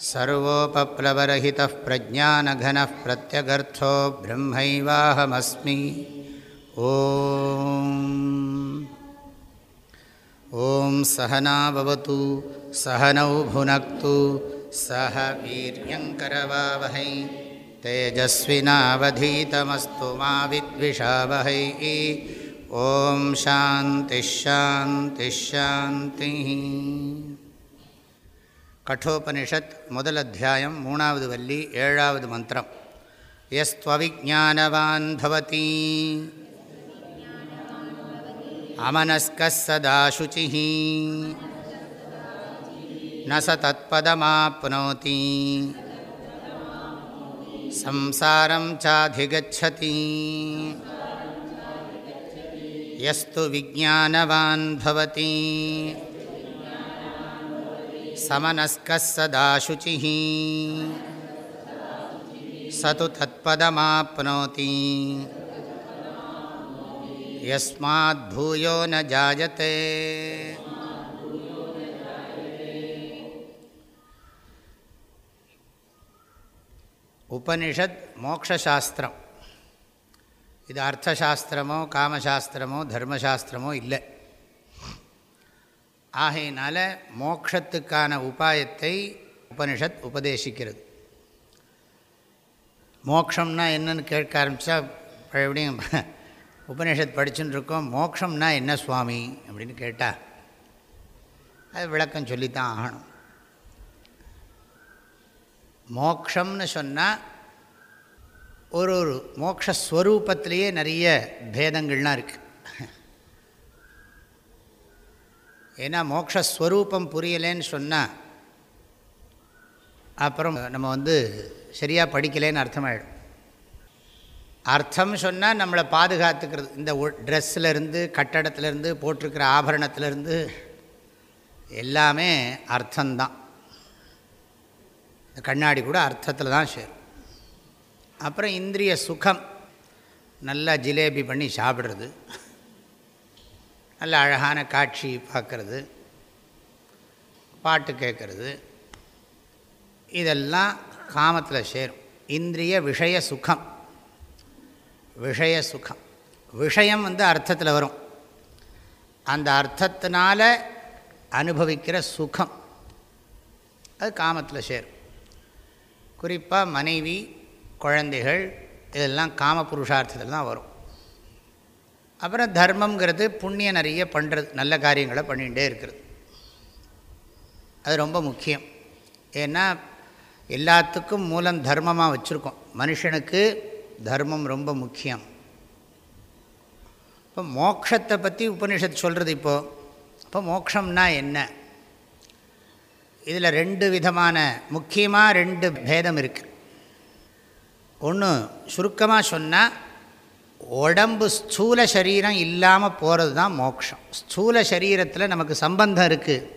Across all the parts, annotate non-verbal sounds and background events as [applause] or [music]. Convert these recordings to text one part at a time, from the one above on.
सर्वोपप्लवरहितः प्रज्ञानघनः प्रत्यगर्थो ब्रह्मैवाहमस्मि। ॐ। सहनावतु सहनौ भुनक्तु सह वीर्यङ्करवावहै तेजस्विनावधीतमस्तु मा विद्विषावहै। ॐ शान्तिश्शान्तिश्शान्तिः கட்டோபனிஷத் முதல் அத்தியாயம் மூணாவது வள்ளி ஏழாவது மந்திரம். எஸ்துவவிஜானவான் பவதி அமனஸ்க சதாசுச்சி ந ச சம்சாரம் சாதிகச்சதி. எஸ்து விஜானவான் பவதி समनस्कः सदाशुचिः स तु तत्पदमाप्नोति यस्माद्भूयो न जायते உபனிஷத் மோக்ஷாஸ்திரம் இது அர்த்தசாஸ்திரமோ காமசாஸ்திரமோ தர்மசாஸ்திரமோ இல்லை ஆகையினால மோக்ஷத்துக்கான உபாயத்தை உபனிஷத் உபதேசிக்கிறது. மோக்ஷம்னா என்னன்னு கேட்க ஆரம்பித்தா எப்படியும் [laughs] உபனிஷத் படிச்சுன்னு இருக்கோம் மோக்ஷம்னா என்ன சுவாமி அப்படின்னு கேட்டால் அது விளக்கம் சொல்லித்தான் ஆகணும். மோக்ஷம்னு சொன்னால் ஒரு ஒரு மோக்ஷஸ்வரூபத்திலேயே நிறைய பேதங்கள்லாம் இருக்குது ஏன்னா மோக்ஷஸ்வரூபம் புரியலேன்னு சொன்னால் அப்புறம் நம்ம வந்து சரியாக படிக்கலேன்னு அர்த்தமாயிடும். அர்த்தம் சொன்னால் நம்மளை பாதுகாத்துக்கிறது. இந்த ட்ரெஸ்ஸிலேருந்து கட்டடத்துலேருந்து போட்டிருக்கிற ஆபரணத்துலேருந்து எல்லாமே அர்த்தந்தான் இந்த கண்ணாடி கூட அர்த்தத்தில் தான் சேரும். அப்புறம் இந்திரிய சுகம் நல்லா ஜிலேபி பண்ணி சாப்பிட்றது. நல்ல அழகான காட்சி பார்க்குறது பாட்டு கேட்குறது இதெல்லாம் காமத்தில் சேரும். இந்திரிய விஷய சுகம். விஷய சுகம். விஷயம் வந்து அர்த்தத்தில் வரும். அந்த அர்த்தத்தினால அனுபவிக்கிற சுகம். அது காமத்தில் சேரும். குறிப்பாக மனைவி குழந்தைகள் இதெல்லாம் காம புருஷார்த்தத்தில் தான் வரும். அப்புறம் தர்மங்கிறது புண்ணியம் நிறைய பண்ணுறது நல்ல காரியங்களை பண்ணிகிட்டே இருக்கிறது. அது ரொம்ப முக்கியம். ஏன்னா எல்லாத்துக்கும் மூலம் தர்மமாக வச்சுருக்கோம். மனுஷனுக்கு தர்மம் ரொம்ப முக்கியம். இப்போ மோக்ஷத்தை பற்றி உபனிஷத்து சொல்கிறது இப்போது இப்போ மோக்ஷம்னா என்ன? இதில் ரெண்டு விதமான முக்கியமாக ரெண்டு பேதம் இருக்குது ஒன்று சுருக்கமாக சொன்னால் உடம்பு ஸ்தூல சரீரம் இல்லாமல் போகிறது தான் மோக்ஷம். ஸ்தூல சரீரத்தில் நமக்கு சம்பந்தம் இருக்குது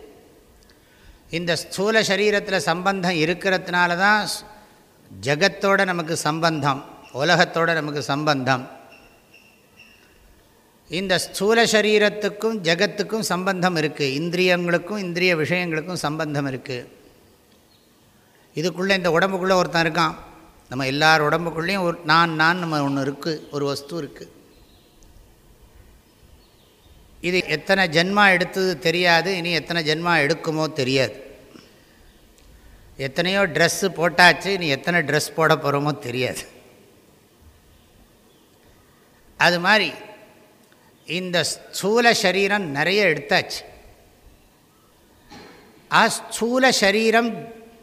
இந்த ஸ்தூல சரீரத்தில் சம்பந்தம் இருக்கிறதுனால தான் ஜகத்தோட நமக்கு சம்பந்தம் உலகத்தோட நமக்கு சம்பந்தம். இந்த ஸ்தூல சரீரத்துக்கும் ஜகத்துக்கும் சம்பந்தம் இருக்குது இந்திரியங்களுக்கும் இந்திரிய விஷயங்களுக்கும் சம்பந்தம் இருக்குது இதுக்குள்ளே இந்த உடம்புக்குள்ளே ஒருத்தன் இருக்கான். நம்ம எல்லார் உடம்புக்குள்ளேயும் ஒரு நான் நான் நம்ம ஒன்று இருக்குது ஒரு வஸ்து இருக்குது இது எத்தனை ஜென்மா எடுத்தது தெரியாது இனி எத்தனை ஜென்மா எடுக்குமோ தெரியாது. எத்தனையோ ட்ரெஸ்ஸு போட்டாச்சு இனி எத்தனை ட்ரெஸ் போட போகிறோமோ தெரியாது. அது மாதிரி இந்த ஸ்தூல சரீரம் நிறைய எடுத்தாச்சு. ஆ ஸ்தூல சரீரம்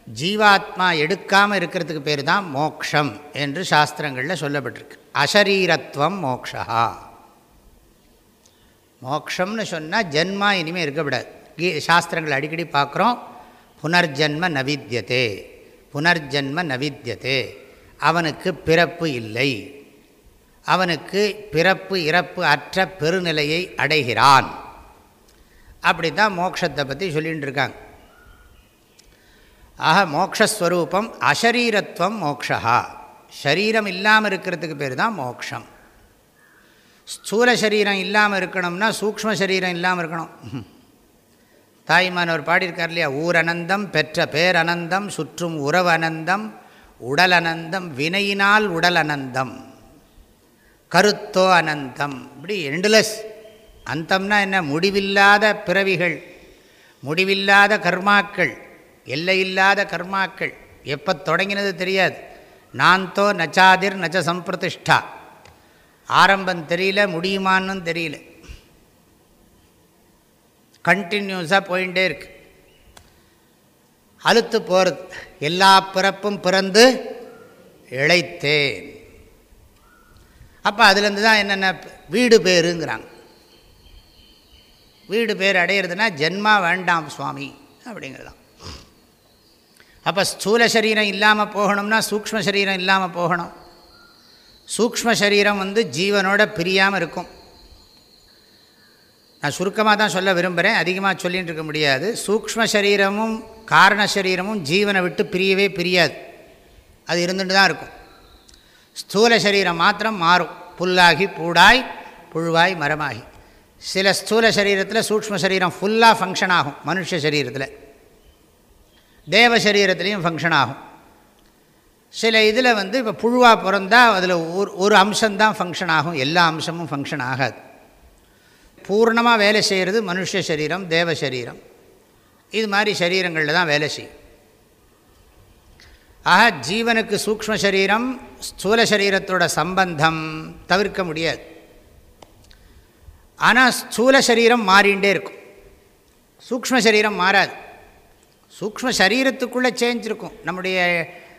ஜீவாத்மா எடுக்காமல் இருக்கிறதுக்கு பேர் தான் மோக்ஷம் என்று சாஸ்திரங்களில் சொல்லப்பட்டிருக்கு. அசரீரத்துவம் மோக்ஷா. மோக்ஷம்னு சொன்னால் ஜென்மா இனிமேல் இருக்கக்கூடாது. கீ சாஸ்திரங்கள் அடிக்கடி பார்க்குறோம் புனர்ஜென்ம நவித்தியதே புனர்ஜென்ம நவித்தியதே அவனுக்கு பிறப்பு இல்லை. அவனுக்கு பிறப்பு இறப்பு அற்ற பெருநிலையை அடைகிறான். அப்படி தான் மோட்சத்தை பற்றி சொல்லிகிட்டு இருக்காங்க. ஆக மோக்ஷஸ்வரூபம் அசரீரத்துவம் மோக்ஷா ஷரீரம் இல்லாமல் இருக்கிறதுக்கு பேர் தான் மோக்ஷம். ஸ்தூல சரீரம் இல்லாமல் இருக்கணும்னா சூக்ம சரீரம் இல்லாமல் இருக்கணும். தாய்மானவர் பாடியிருக்கார் இல்லையா? ஊர் அனந்தம் பெற்ற பேர் அனந்தம் சுற்றும் உறவு அனந்தம் உடல் அனந்தம் வினையினால் உடல் அனந்தம் கருத்தோ அனந்தம். இப்படி எண்ட்லெஸ் அந்தம்னா என்ன? முடிவில்லாத பிறவிகள் முடிவில்லாத கர்மாக்கள். எல்லையில்லாத கர்மாக்கள். எப்போ தொடங்கினது தெரியாது. நான்தோ நச்சாதிர் நச்ச சம்பிரதிஷ்டா ஆரம்பம் தெரியல முடியுமான்னு தெரியல. கண்டினியூஸாக போயிட்டே இருக்கு. அழுத்து போகிறது எல்லா பிறப்பும் பிறந்து இழைத்தேன். அப்போ அதுலேருந்து தான் என்னென்ன வீடு பேருங்கிறாங்க. வீடு பேர் அடையிறதுனா ஜென்மா வேண்டாம் சுவாமி அப்படிங்கிறதான். அப்போ ஸ்தூல சரீரம் இல்லாமல் போகணும்னா சூக்ம சரீரம் இல்லாமல் போகணும். சூக்ம சரீரம் வந்து ஜீவனோட பிரியாமல் இருக்கும். நான் சுருக்கமாக தான் சொல்ல விரும்புகிறேன் அதிகமாக சொல்லிகிட்டு இருக்க முடியாது. சூக்ம சரீரமும் காரண சரீரமும் ஜீவனை விட்டு பிரியவே பிரியாது. அது இருந்துட்டு தான் இருக்கும். ஸ்தூல சரீரம் மாத்திரம் மாறும். புல்லாகி பூடாய் புழுவாய் மரமாகி. சில ஸ்தூல சரீரத்தில் சூக்ம சரீரம் ஃபுல்லாக ஃபங்க்ஷன் ஆகும். மனுஷ சரீரத்தில். தேவ சரீரத்துலேயும் ஃபங்க்ஷன் ஆகும். சில இதில் வந்து இப்போ புழுவாக பிறந்தால் அதில் ஒரு ஒரு அம்சம்தான் ஃபங்க்ஷன் ஆகும். எல்லா அம்சமும் ஃபங்க்ஷன் ஆகாது. பூர்ணமாக வேலை செய்கிறது மனுஷ சரீரம் தேவ சரீரம். இது மாதிரி சரீரங்களில் தான் வேலை செய்யும். ஆக ஜீவனுக்கு சூக்ம சரீரம் ஸ்தூல சரீரத்தோட சம்பந்தம் தவிர்க்க முடியாது. ஆனால் ஸ்தூல சரீரம் மாறிண்டே இருக்கும். சூக்ம சரீரம் மாறாது. சூக்ம சரீரத்துக்குள்ளே சேஞ்ச் இருக்கும் நம்முடைய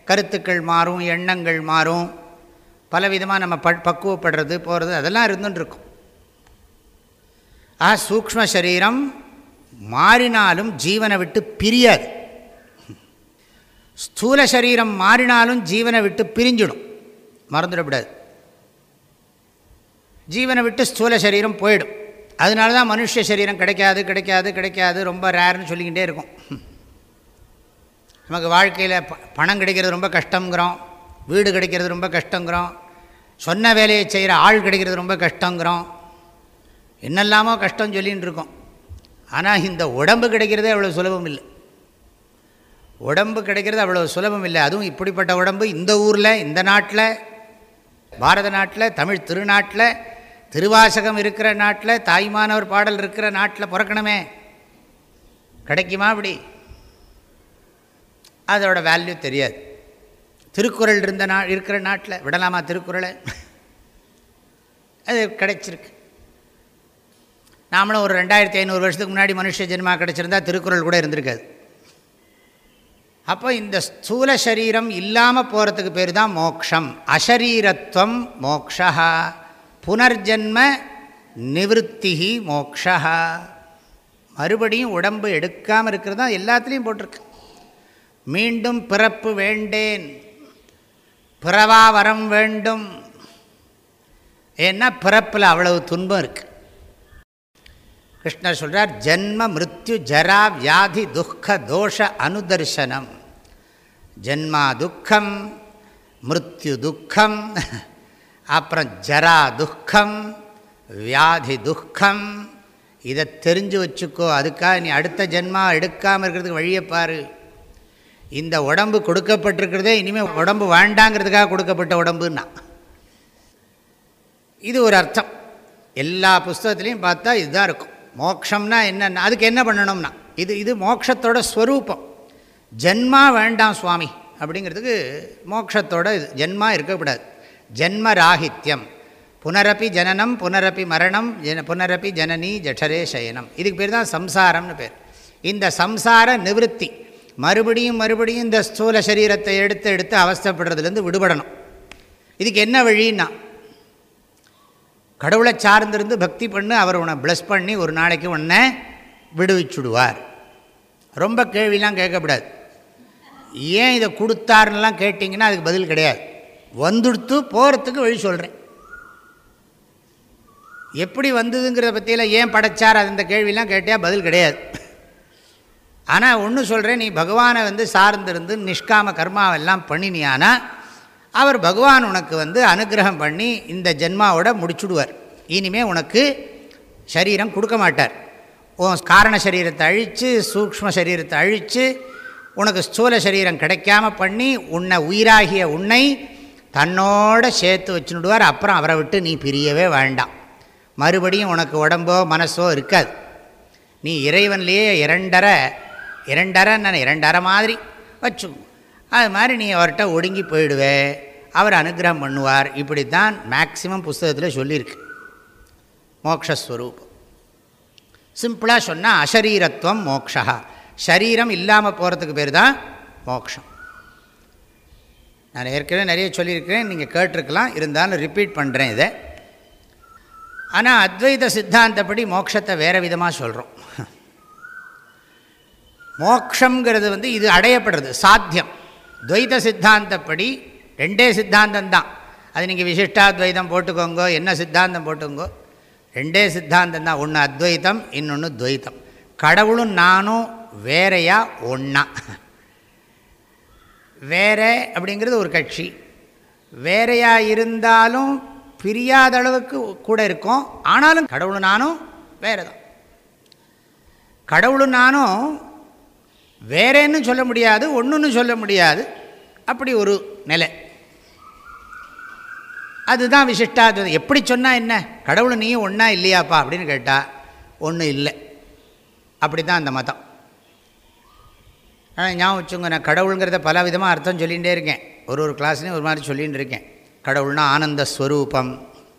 கருத்துக்கள் மாறும் எண்ணங்கள் மாறும். பலவிதமாக நம்ம ப பக்குவப்படுறது போகிறது அதெல்லாம் இருந்துட்டுருக்கும் ஆ சூக்ம சரீரம் மாறினாலும் ஜீவனை விட்டு பிரியாது. ஸ்தூல சரீரம் மாறினாலும் ஜீவனை விட்டு பிரிஞ்சிடும். மறந்துடக்கூடாது. ஜீவனை விட்டு ஸ்தூல சரீரம் போயிடும். அதனால தான் மனுஷ சரீரம் கிடைக்காது கிடைக்காது கிடைக்காது ரொம்ப ரேர்னு சொல்லிக்கிட்டே இருக்கும். நமக்கு வாழ்க்கையில் ப பணம் கிடைக்கிறது ரொம்ப கஷ்டங்கிறோம் வீடு கிடைக்கிறது ரொம்ப கஷ்டங்கிறோம். சொன்ன வேலையை செய்கிற ஆள் கிடைக்கிறது ரொம்ப கஷ்டங்கிறோம். என்னெல்லாமோ கஷ்டம் சொல்லின்னு இருக்கோம். ஆனால் இந்த உடம்பு கிடைக்கிறதே அவ்வளோ சுலபம் இல்லை. உடம்பு கிடைக்கிறது அவ்வளோ சுலபம் இல்லை. அதுவும் இப்படிப்பட்ட உடம்பு இந்த ஊரில் இந்த நாட்டில் பாரத நாட்டில் தமிழ் திருநாட்டில் திருவாசகம் இருக்கிற நாட்டில் தாய்மானவர் பாடல் இருக்கிற நாட்டில் பிறக்கணுமே. கிடைக்குமா அப்படி? அதோட வேல்யூ தெரியாது. திருக்குறள் இருந்த நா இருக்கிற நாட்டில் விடலாமா திருக்குறளை? அது கிடைச்சிருக்கு. நாமளும் ஒரு ரெண்டாயிரத்தி ஐநூறு வருஷத்துக்கு முன்னாடி மனுஷ ஜென்மா கிடச்சிருந்தா திருக்குறள் கூட இருந்திருக்காது. அப்போ இந்த ஸ்தூல சரீரம் இல்லாமல் போகிறதுக்கு பேர் தான் மோக்ஷம். அசரீரத்துவம் மோக்ஷா. புனர்ஜன்ம நிவத்திகி மோக்ஷா. மறுபடியும் உடம்பு எடுக்காமல் இருக்கிறது தான் எல்லாத்துலேயும் போட்டிருக்கு. மீண்டும் பிறப்பு வேண்டேன். பிறவா வரம் வேண்டும். ஏன்னா பிறப்பில் அவ்வளவு துன்பம் இருக்குது கிருஷ்ணர் சொல்கிறார் ஜென்ம மிருத்யு ஜரா வியாதி துக்க தோஷ அனுதர்சனம். ஜன்மா துக்கம் மிருத்யு துக்கம் அப்புறம் ஜரா துக்கம் வியாதி துக்கம். இதை தெரிஞ்சு வச்சுக்கோ அதுக்காக நீ அடுத்த ஜென்மா எடுக்காமல் இருக்கிறதுக்கு வழியை பாரு. இந்த உடம்பு கொடுக்கப்பட்டிருக்கிறதே இனிமேல் உடம்பு வேண்டாங்கிறதுக்காக கொடுக்கப்பட்ட உடம்புன்னா. இது ஒரு அர்த்தம். எல்லா புஸ்தகத்துலேயும் பார்த்தா இதுதான் இருக்கும். மோக்ஷம்னா என்னென்ன அதுக்கு என்ன பண்ணணும்னா இது இது மோக்ஷத்தோட ஸ்வரூபம். ஜென்மா வேண்டாம் சுவாமி அப்படிங்கிறதுக்கு மோக்ஷத்தோட இது ஜென்மா இருக்கக்கூடாது. ஜென்ம ராகித்யம். புனரப்பி ஜனனம் புனரப்பி மரணம் ஜன புனரப்பி ஜனனி ஜఠரே சயனம். இதுக்கு பேர் தான் சம்சாரம்னு பேர். இந்த சம்சார நிவத்தி மறுபடியும் மறுபடியும் இந்த ஸ்தூல சரீரத்தை எடுத்து எடுத்து அவஸ்தப்படுறதுலேருந்து விடுபடணும். இதுக்கு என்ன வழின்னா கடவுளை சார்ந்திருந்து பக்தி பண்ணு அவர் உன்னை ப்ளஸ் பண்ணி ஒரு நாளைக்கு உன்னை விடுவிச்சுடுவார். ரொம்ப கேள்விலாம் கேட்கக்கூடாது. ஏன் இதை கொடுத்தாருன்னெலாம் கேட்டிங்கன்னா அதுக்கு பதில் கிடையாது. வந்துடுத்து போகிறதுக்கு வழி சொல்கிறேன் எப்படி வந்ததுங்கிறத பற்றியெல்லாம் ஏன் படைச்சார் அது இந்த கேள்விலாம் கேட்டால் பதில் கிடையாது. ஆனால் ஒன்று சொல்கிறேன் நீ பகவானை வந்து சார்ந்திருந்து நிஷ்காம கர்மாவெல்லாம் பண்ணினியானா அவர் பகவான் உனக்கு வந்து அனுகிரகம் பண்ணி இந்த ஜென்மாவோட முடிச்சுடுவார். இனிமே உனக்கு சரீரம் கொடுக்க மாட்டார். உன் காரண சரீரத்தை அழித்து சூக்ம சரீரத்தை அழித்து உனக்கு ஸ்தூல சரீரம் கிடைக்காம பண்ணி உன்னை உயிராகிய உன்னை தன்னோட சேர்த்து வச்சுடுவார். அப்புறம் அவரை விட்டு நீ பிரியவே வேண்டாம். மறுபடியும் உனக்கு உடம்போ மனசோ இருக்காது. நீ இறைவன்லேயே இரண்டரை இரண்டரை நான் இரண்டரை மாதிரி வச்சு அது மாதிரி நீ அவர்கிட்ட ஒடுங்கி போயிடுவே. அவர் அனுகிரகம் பண்ணுவார். இப்படி தான் மேக்சிமம் புஸ்தகத்தில் சொல்லியிருக்கு. மோக்ஷஸ்வரூபம். சிம்பிளாக சொன்னால் அசரீரத்துவம் மோக்ஷா. சரீரம் இல்லாமல் போகிறதுக்கு பேர் தான் மோக்ஷம். நான் ஏற்கனவே நிறைய சொல்லியிருக்கிறேன். நீங்கள் கேட்டிருக்கலாம். இருந்தாலும் ரிப்பீட் பண்ணுறேன் இதை. ஆனால் அத்வைத சித்தாந்தப்படி மோட்சத்தை வேறு விதமாக சொல்கிறோம் மோக்ஷங்கிறது வந்து இது அடையப்படுறது சாத்தியம். துவைத சித்தாந்தப்படி ரெண்டே சித்தாந்தம் தான் அது நீங்கள் விசிஷ்டாத்வைதம் போட்டுக்கோங்க என்ன சித்தாந்தம் போட்டுக்கோங்க ரெண்டே சித்தாந்தம் தான் ஒன்று அத்வைத்தம் இன்னொன்று துவைத்தம். கடவுளும் நானும் வேறையா ஒன்றா வேற அப்படிங்கிறது ஒரு கட்சி. வேறையாக இருந்தாலும் பிரியாத அளவுக்கு கூட இருக்கும். ஆனாலும் கடவுளும் நானும் வேறு தான் கடவுளும் நானும் வேறேன்னு சொல்ல முடியாது ஒன்றுன்னு சொல்ல முடியாது. அப்படி ஒரு நிலை. அதுதான் விசிஷ்டாத்வைதம். எப்படி சொன்னால் என்ன? கடவுள் நீயும் ஒன்றா இல்லையாப்பா அப்படின்னு கேட்டால் ஒன்றும் இல்லை. அப்படி தான் அந்த மதம். ஆனால் ஞாபகம் வச்சுங்க நான் கடவுளுங்கிறத பல விதமாக அர்த்தம் சொல்லிகிட்டே இருக்கேன். ஒரு ஒரு கிளாஸ்லேயும் ஒரு மாதிரி சொல்லிகிட்டு இருக்கேன். கடவுள்னா ஆனந்த ஸ்வரூபம்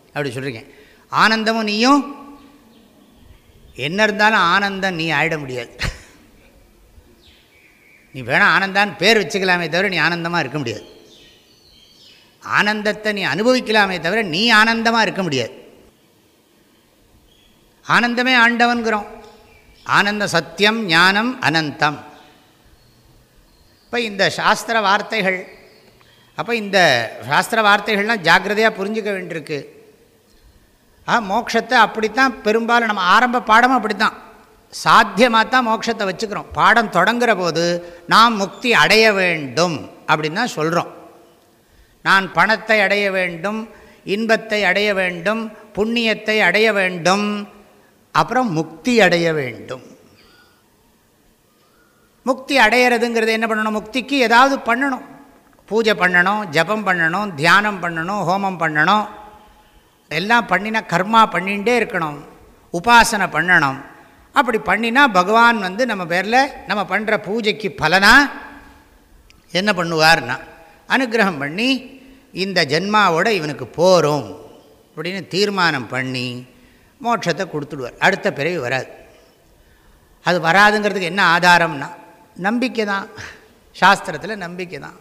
அப்படி சொல்லியிருக்கேன் ஆனந்தமும் நீயும் என்ன இருந்தாலும் ஆனந்தம் நீ ஆயிட முடியாது. நீ வேணால் ஆனந்தான்னு பேர் வச்சுக்கலாமே தவிர நீ ஆனந்தமாக இருக்க முடியாது. ஆனந்தத்தை நீ அனுபவிக்கலாமே தவிர நீ ஆனந்தமாக இருக்க முடியாது. ஆனந்தமே ஆண்டவன்கிறோம். ஆனந்த சத்தியம் ஞானம் அனந்தம். இப்போ இந்த சாஸ்திர வார்த்தைகள் அப்போ இந்த சாஸ்திர வார்த்தைகள்லாம் ஜாக்கிரதையாக புரிஞ்சிக்க வேண்டியிருக்கு. ஆ மோட்சத்தை அப்படித்தான் பெரும்பாலும் நம்ம ஆரம்ப பாடமும் அப்படித்தான். சாத்தியமாக தான் மோட்சத்தை வச்சுக்கிறோம். பாடம் தொடங்குகிற போது நாம் முக்தி அடைய வேண்டும் அப்படின்னு தான் சொல்கிறோம் நான் பணத்தை அடைய வேண்டும் இன்பத்தை அடைய வேண்டும் புண்ணியத்தை அடைய வேண்டும் அப்புறம் முக்தி அடைய வேண்டும். முக்தி அடையிறதுங்கிறது என்ன பண்ணணும்? முக்திக்கு ஏதாவது பண்ணணும். பூஜை பண்ணணும் ஜபம் பண்ணணும் தியானம் பண்ணணும் ஹோமம் பண்ணணும். எல்லாம் பண்ணினா கர்மா பண்ணிகிட்டே இருக்கணும். உபாசனை பண்ணணும். அப்படி பண்ணினா பகவான் வந்து நம்ம பேரில் நம்ம பண்ணுற பூஜைக்கு பலனாக என்ன பண்ணுவார்னா அனுகிரகம் பண்ணி இந்த ஜென்மாவோட இவனுக்கு போகிறோம் அப்படின்னு தீர்மானம் பண்ணி மோட்சத்தை கொடுத்துடுவார். அடுத்த பிறவி வராது. அது வராதுங்கிறதுக்கு என்ன ஆதாரம்னா நம்பிக்கை தான். சாஸ்திரத்தில் நம்பிக்கை தான்.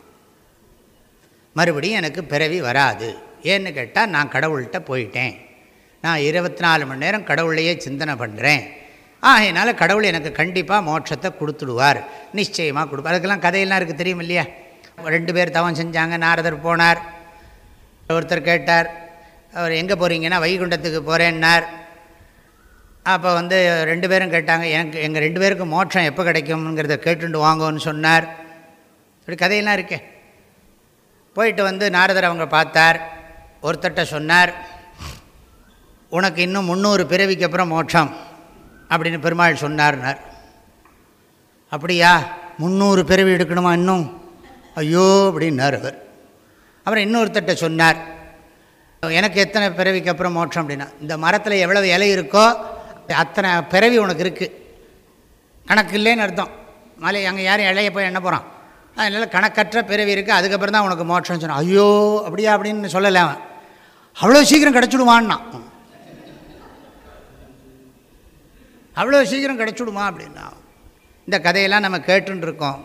மறுபடியும் எனக்கு பிறவி வராது. ஏன்னு கேட்டால் நான் கடவுள்கிட்ட போயிட்டேன். நான் இருபத்தி நாலு மணி நேரம் கடவுளையே சிந்தனை பண்ணுறேன் ஆகையினால கடவுள் எனக்கு கண்டிப்பாக மோட்சத்தை கொடுத்துடுவார். நிச்சயமாக கொடுப்பார். அதுக்கெல்லாம் கதையெல்லாம் இருக்குது தெரியும் இல்லையா? ரெண்டு பேர் தவம் செஞ்சாங்க நாரதர் போனார். ஒருத்தர் கேட்டார் அவர் எங்கே போகிறீங்கன்னா வைகுண்டத்துக்கு போகிறேன்னார் அப்போ வந்து ரெண்டு பேரும் கேட்டாங்க எனக்கு எங்கள் ரெண்டு பேருக்கும் மோட்சம் எப்போ கிடைக்கும்ங்கிறத கேட்டுண்டு வாங்கன்னு சொன்னார். இப்படி கதையெல்லாம் இருக்கே. போயிட்டு வந்து நாரதர் அவங்க பார்த்தார். ஒருத்தட்ட சொன்னார் உனக்கு இன்னும் முந்நூறு பிறவிக்கு அப்புறம் மோட்சம். அப்படின்னு பெருமாள் சொன்னார்னார். அப்படியா? முந்நூறு பிறவி எடுக்கணுமா இன்னும்? ஐயோ அப்படின்னார் அவர். அப்புறம் இன்னொருத்தட்ட சொன்னார். எனக்கு எத்தனை பிறவிக்கு அப்புறம் மோட்சம்? அப்படின்னா இந்த மரத்தில் எவ்வளவு இலை இருக்கோ அத்தனை பிறவி உனக்கு இருக்குது கணக்கு இல்லைன்னு அர்த்தம். மலை அங்கே யாரும் இலைய போய் என்ன போகிறான் அதனால் கணக்கற்ற பிறவி இருக்குது அதுக்கப்புறம் தான் உனக்கு மோட்சம்னு சொன்னான். ஐயோ அப்படியா? அப்படின்னு சொல்லலை அவன். அவ்வளோ சீக்கிரம் கிடச்சிடுவான்னா அவ்வளோ சீக்கிரம் கிடச்சிடுமா அப்படின்னா இந்த கதையெல்லாம் நம்ம கேட்டுருக்கோம்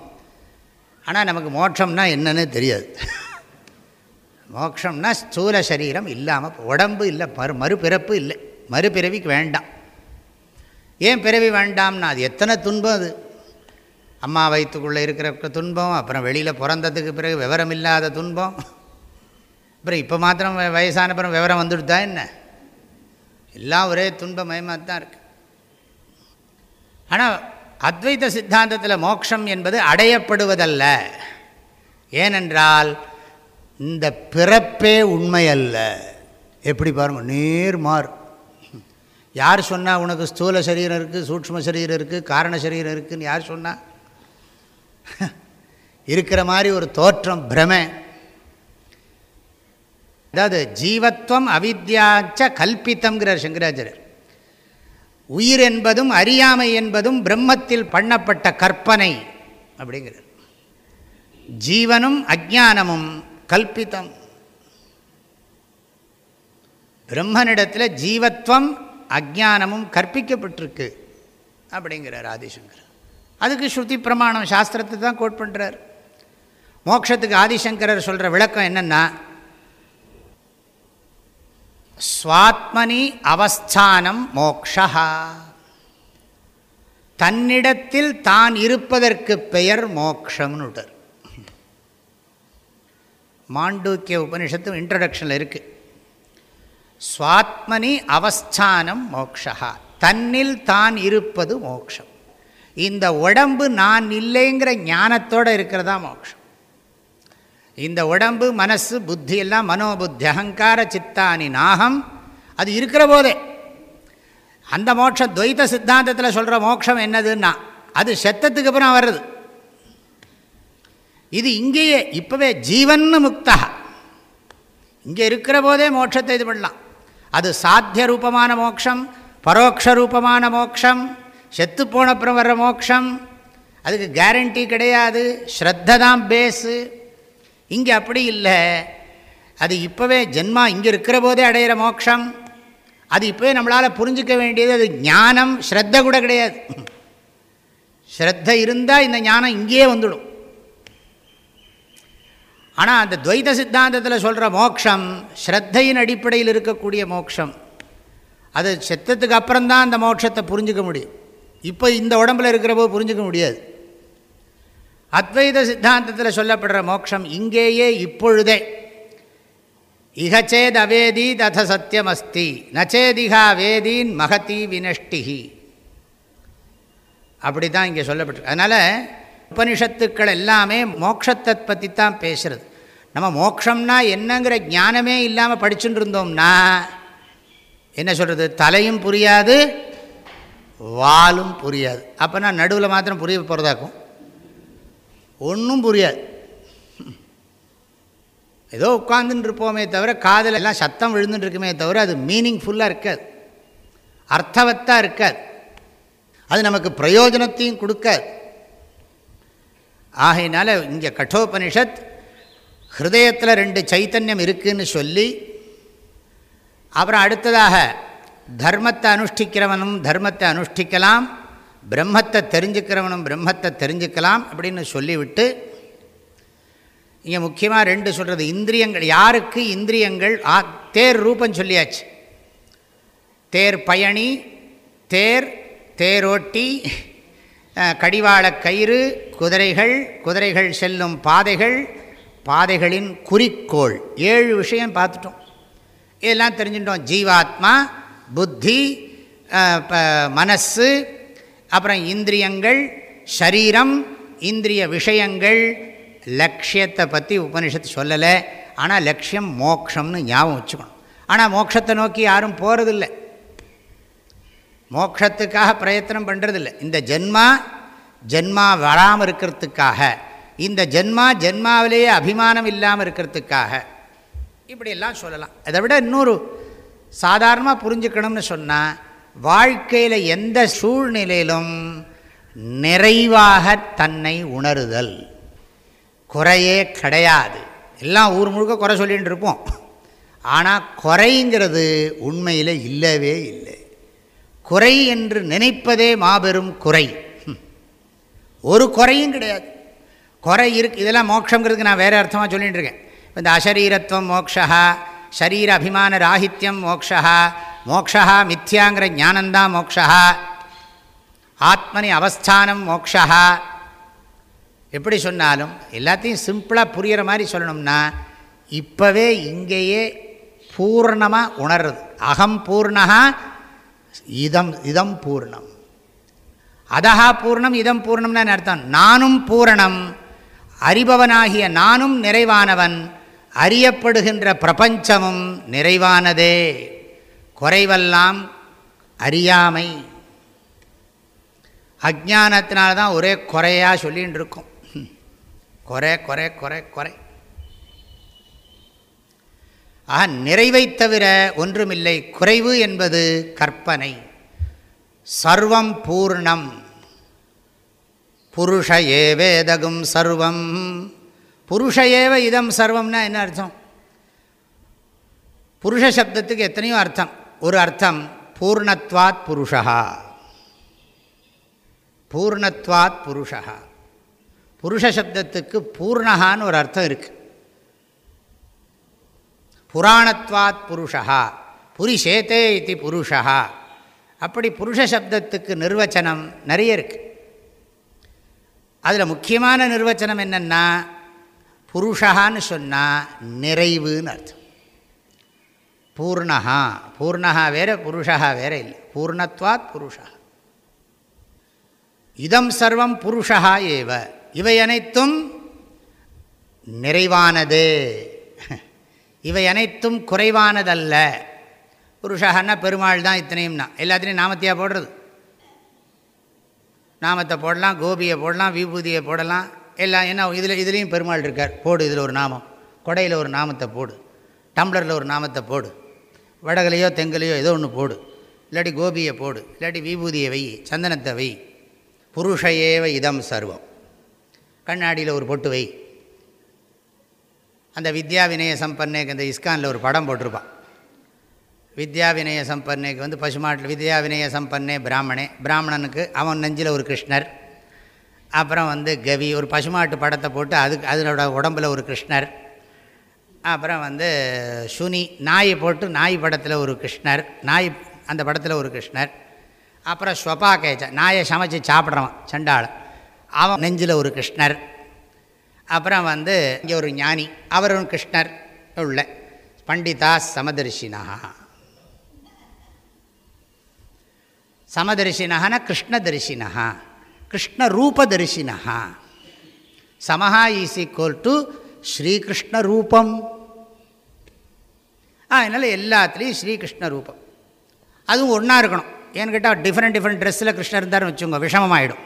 ஆனால் நமக்கு மோட்சம்னா என்னன்னு தெரியாது. மோட்சம்னா ஸ்தூல சரீரம் இல்லாமல் உடம்பு இல்லை மறு மறுபிறப்பு இல்லை. மறுபிறவிக்கு வேண்டாம். ஏன் பிறவி வேண்டாம்னா அது எத்தனை துன்பம் அது? அம்மா வயிற்றுக்குள்ளே இருக்கிற துன்பம் அப்புறம் வெளியில் பிறந்ததுக்கு பிறகு விவரம் இல்லாத துன்பம். அப்புறம் இப்போ மாத்திரம் வயசான பிறகு விவரம் வந்துடுதா என்ன? எல்லாம் ஒரே துன்பமயமாக தான் இருக்குது ஆனால் அத்வைத சித்தாந்தத்தில் மோட்சம் என்பது அடையப்படுவதல்ல. ஏனென்றால் இந்த பிறப்பே உண்மையல்ல. எப்படி பாருங்கள் நேர்மார் யார் சொன்னால் உனக்கு ஸ்தூல சரீரம் இருக்குது சூட்ச்ம சரீரம் இருக்குது காரண சரீரம் இருக்குதுன்னு யார் சொன்னால் இருக்கிற மாதிரி ஒரு தோற்றம் பிரமை. அதாவது ஜீவத்வம் அவித்யாச்ச கல்பித்தம்ங்கிறார் சங்கராச்சாரியர். உயிர் என்பதும் அறியாமை என்பதும் பிரம்மத்தில் பண்ணப்பட்ட கற்பனை அப்படிங்கிறது. ஜீவனும் அஜானமும் கல்பித்தம். பிரம்மனிடத்தில் ஜீவத்வம் அஜானமும் கற்பிக்கப்பட்டிருக்கு அப்படிங்கிறார் ஆதிசங்கர் அதுக்கு ஸ்ருதி பிரமாணம் சாஸ்திரத்தை தான் கோட் பண்ணுறார் மோட்சத்துக்கு ஆதிசங்கரர் சொல்கிற விளக்கம் என்னென்னா ஸ்வாத்மனி அவஸ்தானம் மோக்ஷா. தன்னிடத்தில் தான் இருப்பதற்கு பெயர் மோக்ஷம்னு மாண்டூக்கிய உபனிஷத்து இன்ட்ரடக்ஷனில் இருக்குது ஸ்வாத்மனி அவஸ்தானம் மோக்ஷா. தன்னில் தான் இருப்பது மோக்ஷம். இந்த உடம்பு நான் இல்லைங்கிற ஞானத்தோடு இருக்கிறதா மோக்ஷம். இந்த உடம்பு மனசு புத்தி எல்லாம் மனோபுத்தி அகங்கார சித்தானி நாகம் அது இருக்கிற போதே. அந்த மோட்சம் துவைத்த சித்தாந்தத்தில் சொல்கிற மோட்சம் என்னதுன்னா அது செத்தத்துக்கு அப்புறம் வர்றது. இது இங்கேயே இப்போவே ஜீவன் முக்தா. இங்கே இருக்கிற போதே மோட்சத்தை இது பண்ணலாம். அது சாத்திய ரூபமான மோட்சம் பரோட்ச ரூபமான மோட்சம் செத்து போனப்புறம் வர்ற மோட்சம் அதுக்கு கேரண்டி கிடையாது ஸ்ரத்த தான் பேஸு இங்கே அப்படி இல்லை. அது இப்போவே ஜென்மா இங்கே இருக்கிற போதே அடையிற மோட்சம் அது இப்போவே நம்மளால் புரிஞ்சிக்க வேண்டியது அது ஞானம் ஸ்ரத்த கூட கிடையாது. ஸ்ரத்த இருந்தால் இந்த ஞானம் இங்கேயே வந்துடும். ஆனால் அந்த துவைத சித்தாந்தத்தில் சொல்கிற மோக்ஷம் ஸ்ரத்தையின் அடிப்படையில் இருக்கக்கூடிய மோட்சம் அது செத்தத்துக்கு அப்புறம்தான் அந்த மோட்சத்தை புரிஞ்சிக்க முடியும். இப்போ இந்த உடம்பில் இருக்கிறப்போ புரிஞ்சிக்க முடியாது. அத்வைத சித்தாந்தத்தில் சொல்லப்படுற மோட்சம் இங்கேயே இப்பொழுதே. இகச்சேத் அவேதி தத சத்தியமஸ்தி நச்சேதிகா வேதீன் மகதி வினஷ்டிகி அப்படி தான் இங்கே சொல்லப்பட்டு அதனால் உபனிஷத்துக்கள் எல்லாமே மோட்சத்தை பற்றி தான் பேசுகிறது நம்ம மோக்ஷம்னா என்னங்கிற ஞானமே இல்லாமல் படிச்சுட்டு இருந்தோம்னா என்ன சொல்கிறது தலையும் புரியாது வாலும் புரியாது. அப்போனா நடுவில் மாத்திரம் புரிய போகிறதாக்கும் ஒன்றும் புரியாது ஏதோ உட்காந்துன்னு இருப்போமே தவிர காதில் எல்லாம் சத்தம் விழுந்துட்டுருக்குமே தவிர அது மீனிங்ஃபுல்லாக இருக்காது. அர்த்தவத்தாக இருக்காது. அது நமக்கு பிரயோஜனத்தையும் கொடுக்காது. ஆகையினால இங்கே கட்டோபனிஷத் ஹிருதயத்தில் ரெண்டு சைத்தன்யம் இருக்குதுன்னு சொல்லி அப்புறம் அடுத்ததாக தர்மத்தை அனுஷ்டிக்கிறவனும் தர்மத்தை அனுஷ்டிக்கலாம். பிரம்மத்தை தெரிஞ்சுக்கிறவனும் பிரம்மத்தை தெரிஞ்சுக்கலாம் அப்படின்னு சொல்லிவிட்டு இங்கே முக்கியமாக ரெண்டு சொல்கிறது இந்திரியங்கள் யாருக்கு இந்திரியங்கள்? ஆ தேர் ரூபம் சொல்லியாச்சு. தேர் பயணி தேர் தேரோட்டி கடிவாள கயிறு குதிரைகள் குதிரைகள் செல்லும் பாதைகள் பாதைகளின் குறிக்கோள். ஏழு விஷயம் பார்த்துட்டோம். இதெல்லாம் தெரிஞ்சுட்டோம். ஜீவாத்மா புத்தி மனசு அப்புறம் இந்திரியங்கள் ஷரீரம் இந்திரிய விஷயங்கள் லட்சியத்தை பற்றி உபனிஷத்து சொல்லலை. ஆனால் லட்சியம் மோக்ஷம்னு ஞாபகம் வச்சுக்கணும். ஆனால் மோட்சத்தை நோக்கி யாரும் போகிறதில்லை மோட்சத்துக்காக பிரயத்தனம் பண்ணுறதில்ல இந்த ஜென்மா ஜென்மா வராமல் இருக்கிறதுக்காக இந்த ஜென்மா ஜென்மாவிலேயே அபிமானம் இல்லாமல் இருக்கிறதுக்காக இப்படியெல்லாம் சொல்லலாம். அதை விட இன்னொரு சாதாரணமாக புரிஞ்சுக்கணும்னு சொன்னால் வாழ்க்கையில் எந்த சூழ்நிலையிலும் நிறைவாக தன்னை உணருதல். குறையே கிடையாது. எல்லாம் ஊர் முழுக்க குறை சொல்லிகிட்டு இருப்போம். ஆனால் குறைங்கிறது உண்மையில் இல்லவே இல்லை. குறை என்று நினைப்பதே மாபெரும் குறை. ஒரு குறையும் கிடையாது. குறை இருக்கு இதெல்லாம் மோட்சங்கிறதுக்கு நான் வேறு அர்த்தமாக சொல்லிகிட்டு இருக்கேன். இந்த அசரீரத்துவம் மோக்ஷா சரீர அபிமான ராகித்யம் மோக்ஷா மோக்ஷா மித்யாங்கிற ஞானந்தான் மோக்ஷா ஆத்மனி அவஸ்தானம் மோக்ஷா எப்படி சொன்னாலும் எல்லாத்தையும் சிம்பிளாக புரிகிற மாதிரி சொல்லணும்னா இப்போவே இங்கேயே பூர்ணமாக உணர்றது. அகம் பூர்ணகா இதம் இதம் பூர்ணம். அதஹா பூர்ணம் இதம் பூர்ணம்னு அர்த்தம்? நானும் பூரணம். அறிபவனாகிய நானும் நிறைவானவன். அறியப்படுகின்ற பிரபஞ்சமும் நிறைவானதே. குறைவெல்லாம் அறியாமை. அஜானத்தினால தான் ஒரே குறையாக சொல்லின்னு இருக்கும் குறை குறை குறை குறை. ஆக நிறைவை தவிர ஒன்றுமில்லை. குறைவு என்பது கற்பனை. சர்வம் பூர்ணம். புருஷ ஏவேதகும் சர்வம். புருஷ ஏவ இதம் சர்வம்னா என்ன அர்த்தம்? புருஷ சப்தத்துக்கு எத்தனையோ அர்த்தம். ஒரு அர்த்தம் பூர்ணத்வாத் புருஷா. பூர்ணத்வாத் புருஷா. புருஷ சப்தத்துக்கு பூர்ணகான்னு ஒரு அர்த்தம் இருக்குது புராணத்வாத் புருஷா. புரிஷேத்தே இது புருஷா. அப்படி புருஷ சப்தத்துக்கு நிர்வச்சனம் நிறைய இருக்குது அதில் முக்கியமான நிர்வச்சனம் என்னென்னா புருஷகான்னு சொன்னால் நிறைவுன்னு அர்த்தம். பூர்ணகா பூர்ணகா வேறு புருஷா வேறு இல்லை. பூர்ணத்வாத் புருஷா இதம் சர்வம் புருஷா ஏவ. இவை அனைத்தும் நிறைவானது. இவை அனைத்தும் குறைவானதல்ல. புருஷகன்னா பெருமாள் தான் இத்தனையும்னா. எல்லாத்திலையும் நாமத்தையாக போடுறது? நாமத்தை போடலாம் கோபியை போடலாம் விபூதியை போடலாம். எல்லாம் என்ன இதில் இதுலேயும் பெருமாள் இருக்கார். போடு இதில் ஒரு நாமம். கொடையில் ஒரு நாமத்தை போடு. டம்ளரில் ஒரு நாமத்தை போடு. வடகலையோ தெங்கலையோ ஏதோ ஒன்று போடு. இல்லாட்டி கோபியை போடு. இல்லாட்டி விபூதியை வை சந்தனத்தை வை. புருஷையேவ இதம் சர்வம். கண்ணாடியில் ஒரு பொட்டு வை. அந்த வித்யா வினய சம்பன்னேக்கு அந்த இஸ்கானில் ஒரு படம் போட்டிருப்பான். வித்யா வினய சம்பன்னைக்கு வந்து பசுமாட்டில் வித்யா வினய சம்பன்னே பிராமணே. பிராமணனுக்கு அவன் நெஞ்சில் ஒரு கிருஷ்ணர். அப்புறம் வந்து கவி ஒரு பசுமாட்டு படத்தை போட்டு அதுக்கு அதனோட உடம்பில் ஒரு கிருஷ்ணர். அப்புறம் வந்து சுனி நாய் போட்டு நாய் படத்தில் ஒரு கிருஷ்ணர் நாய் அந்த படத்தில் ஒரு கிருஷ்ணர். அப்புறம் ஸ்வபா கேச்ச நாயை சமைச்சு சாப்பிட்றவன் சண்டாளன். அவன் நெஞ்சில் ஒரு கிருஷ்ணர். அப்புறம் வந்து இங்கே ஒரு ஞானி அவரும் கிருஷ்ணர் உள்ள. பண்டிதா சமதர்ஷினா சமதர்ஷினா கிருஷ்ணதர்ஷினா கிருஷ்ண ரூபதர்ஷினா சமஹா ஈஸ் ஈக்குவல் டு ஸ்ரீகிருஷ்ண ரூபம் அதனால் எல்லாத்துலேயும் ஸ்ரீகிருஷ்ண ரூபம். அதுவும் ஒன்றா இருக்கணும். ஏன்னு கேட்டால் டிஃப்ரெண்ட் டிஃப்ரெண்ட் ட்ரெஸ்ஸில் கிருஷ்ணர் இருந்தார்னு வச்சுக்கோங்க விஷமமாயிடும்.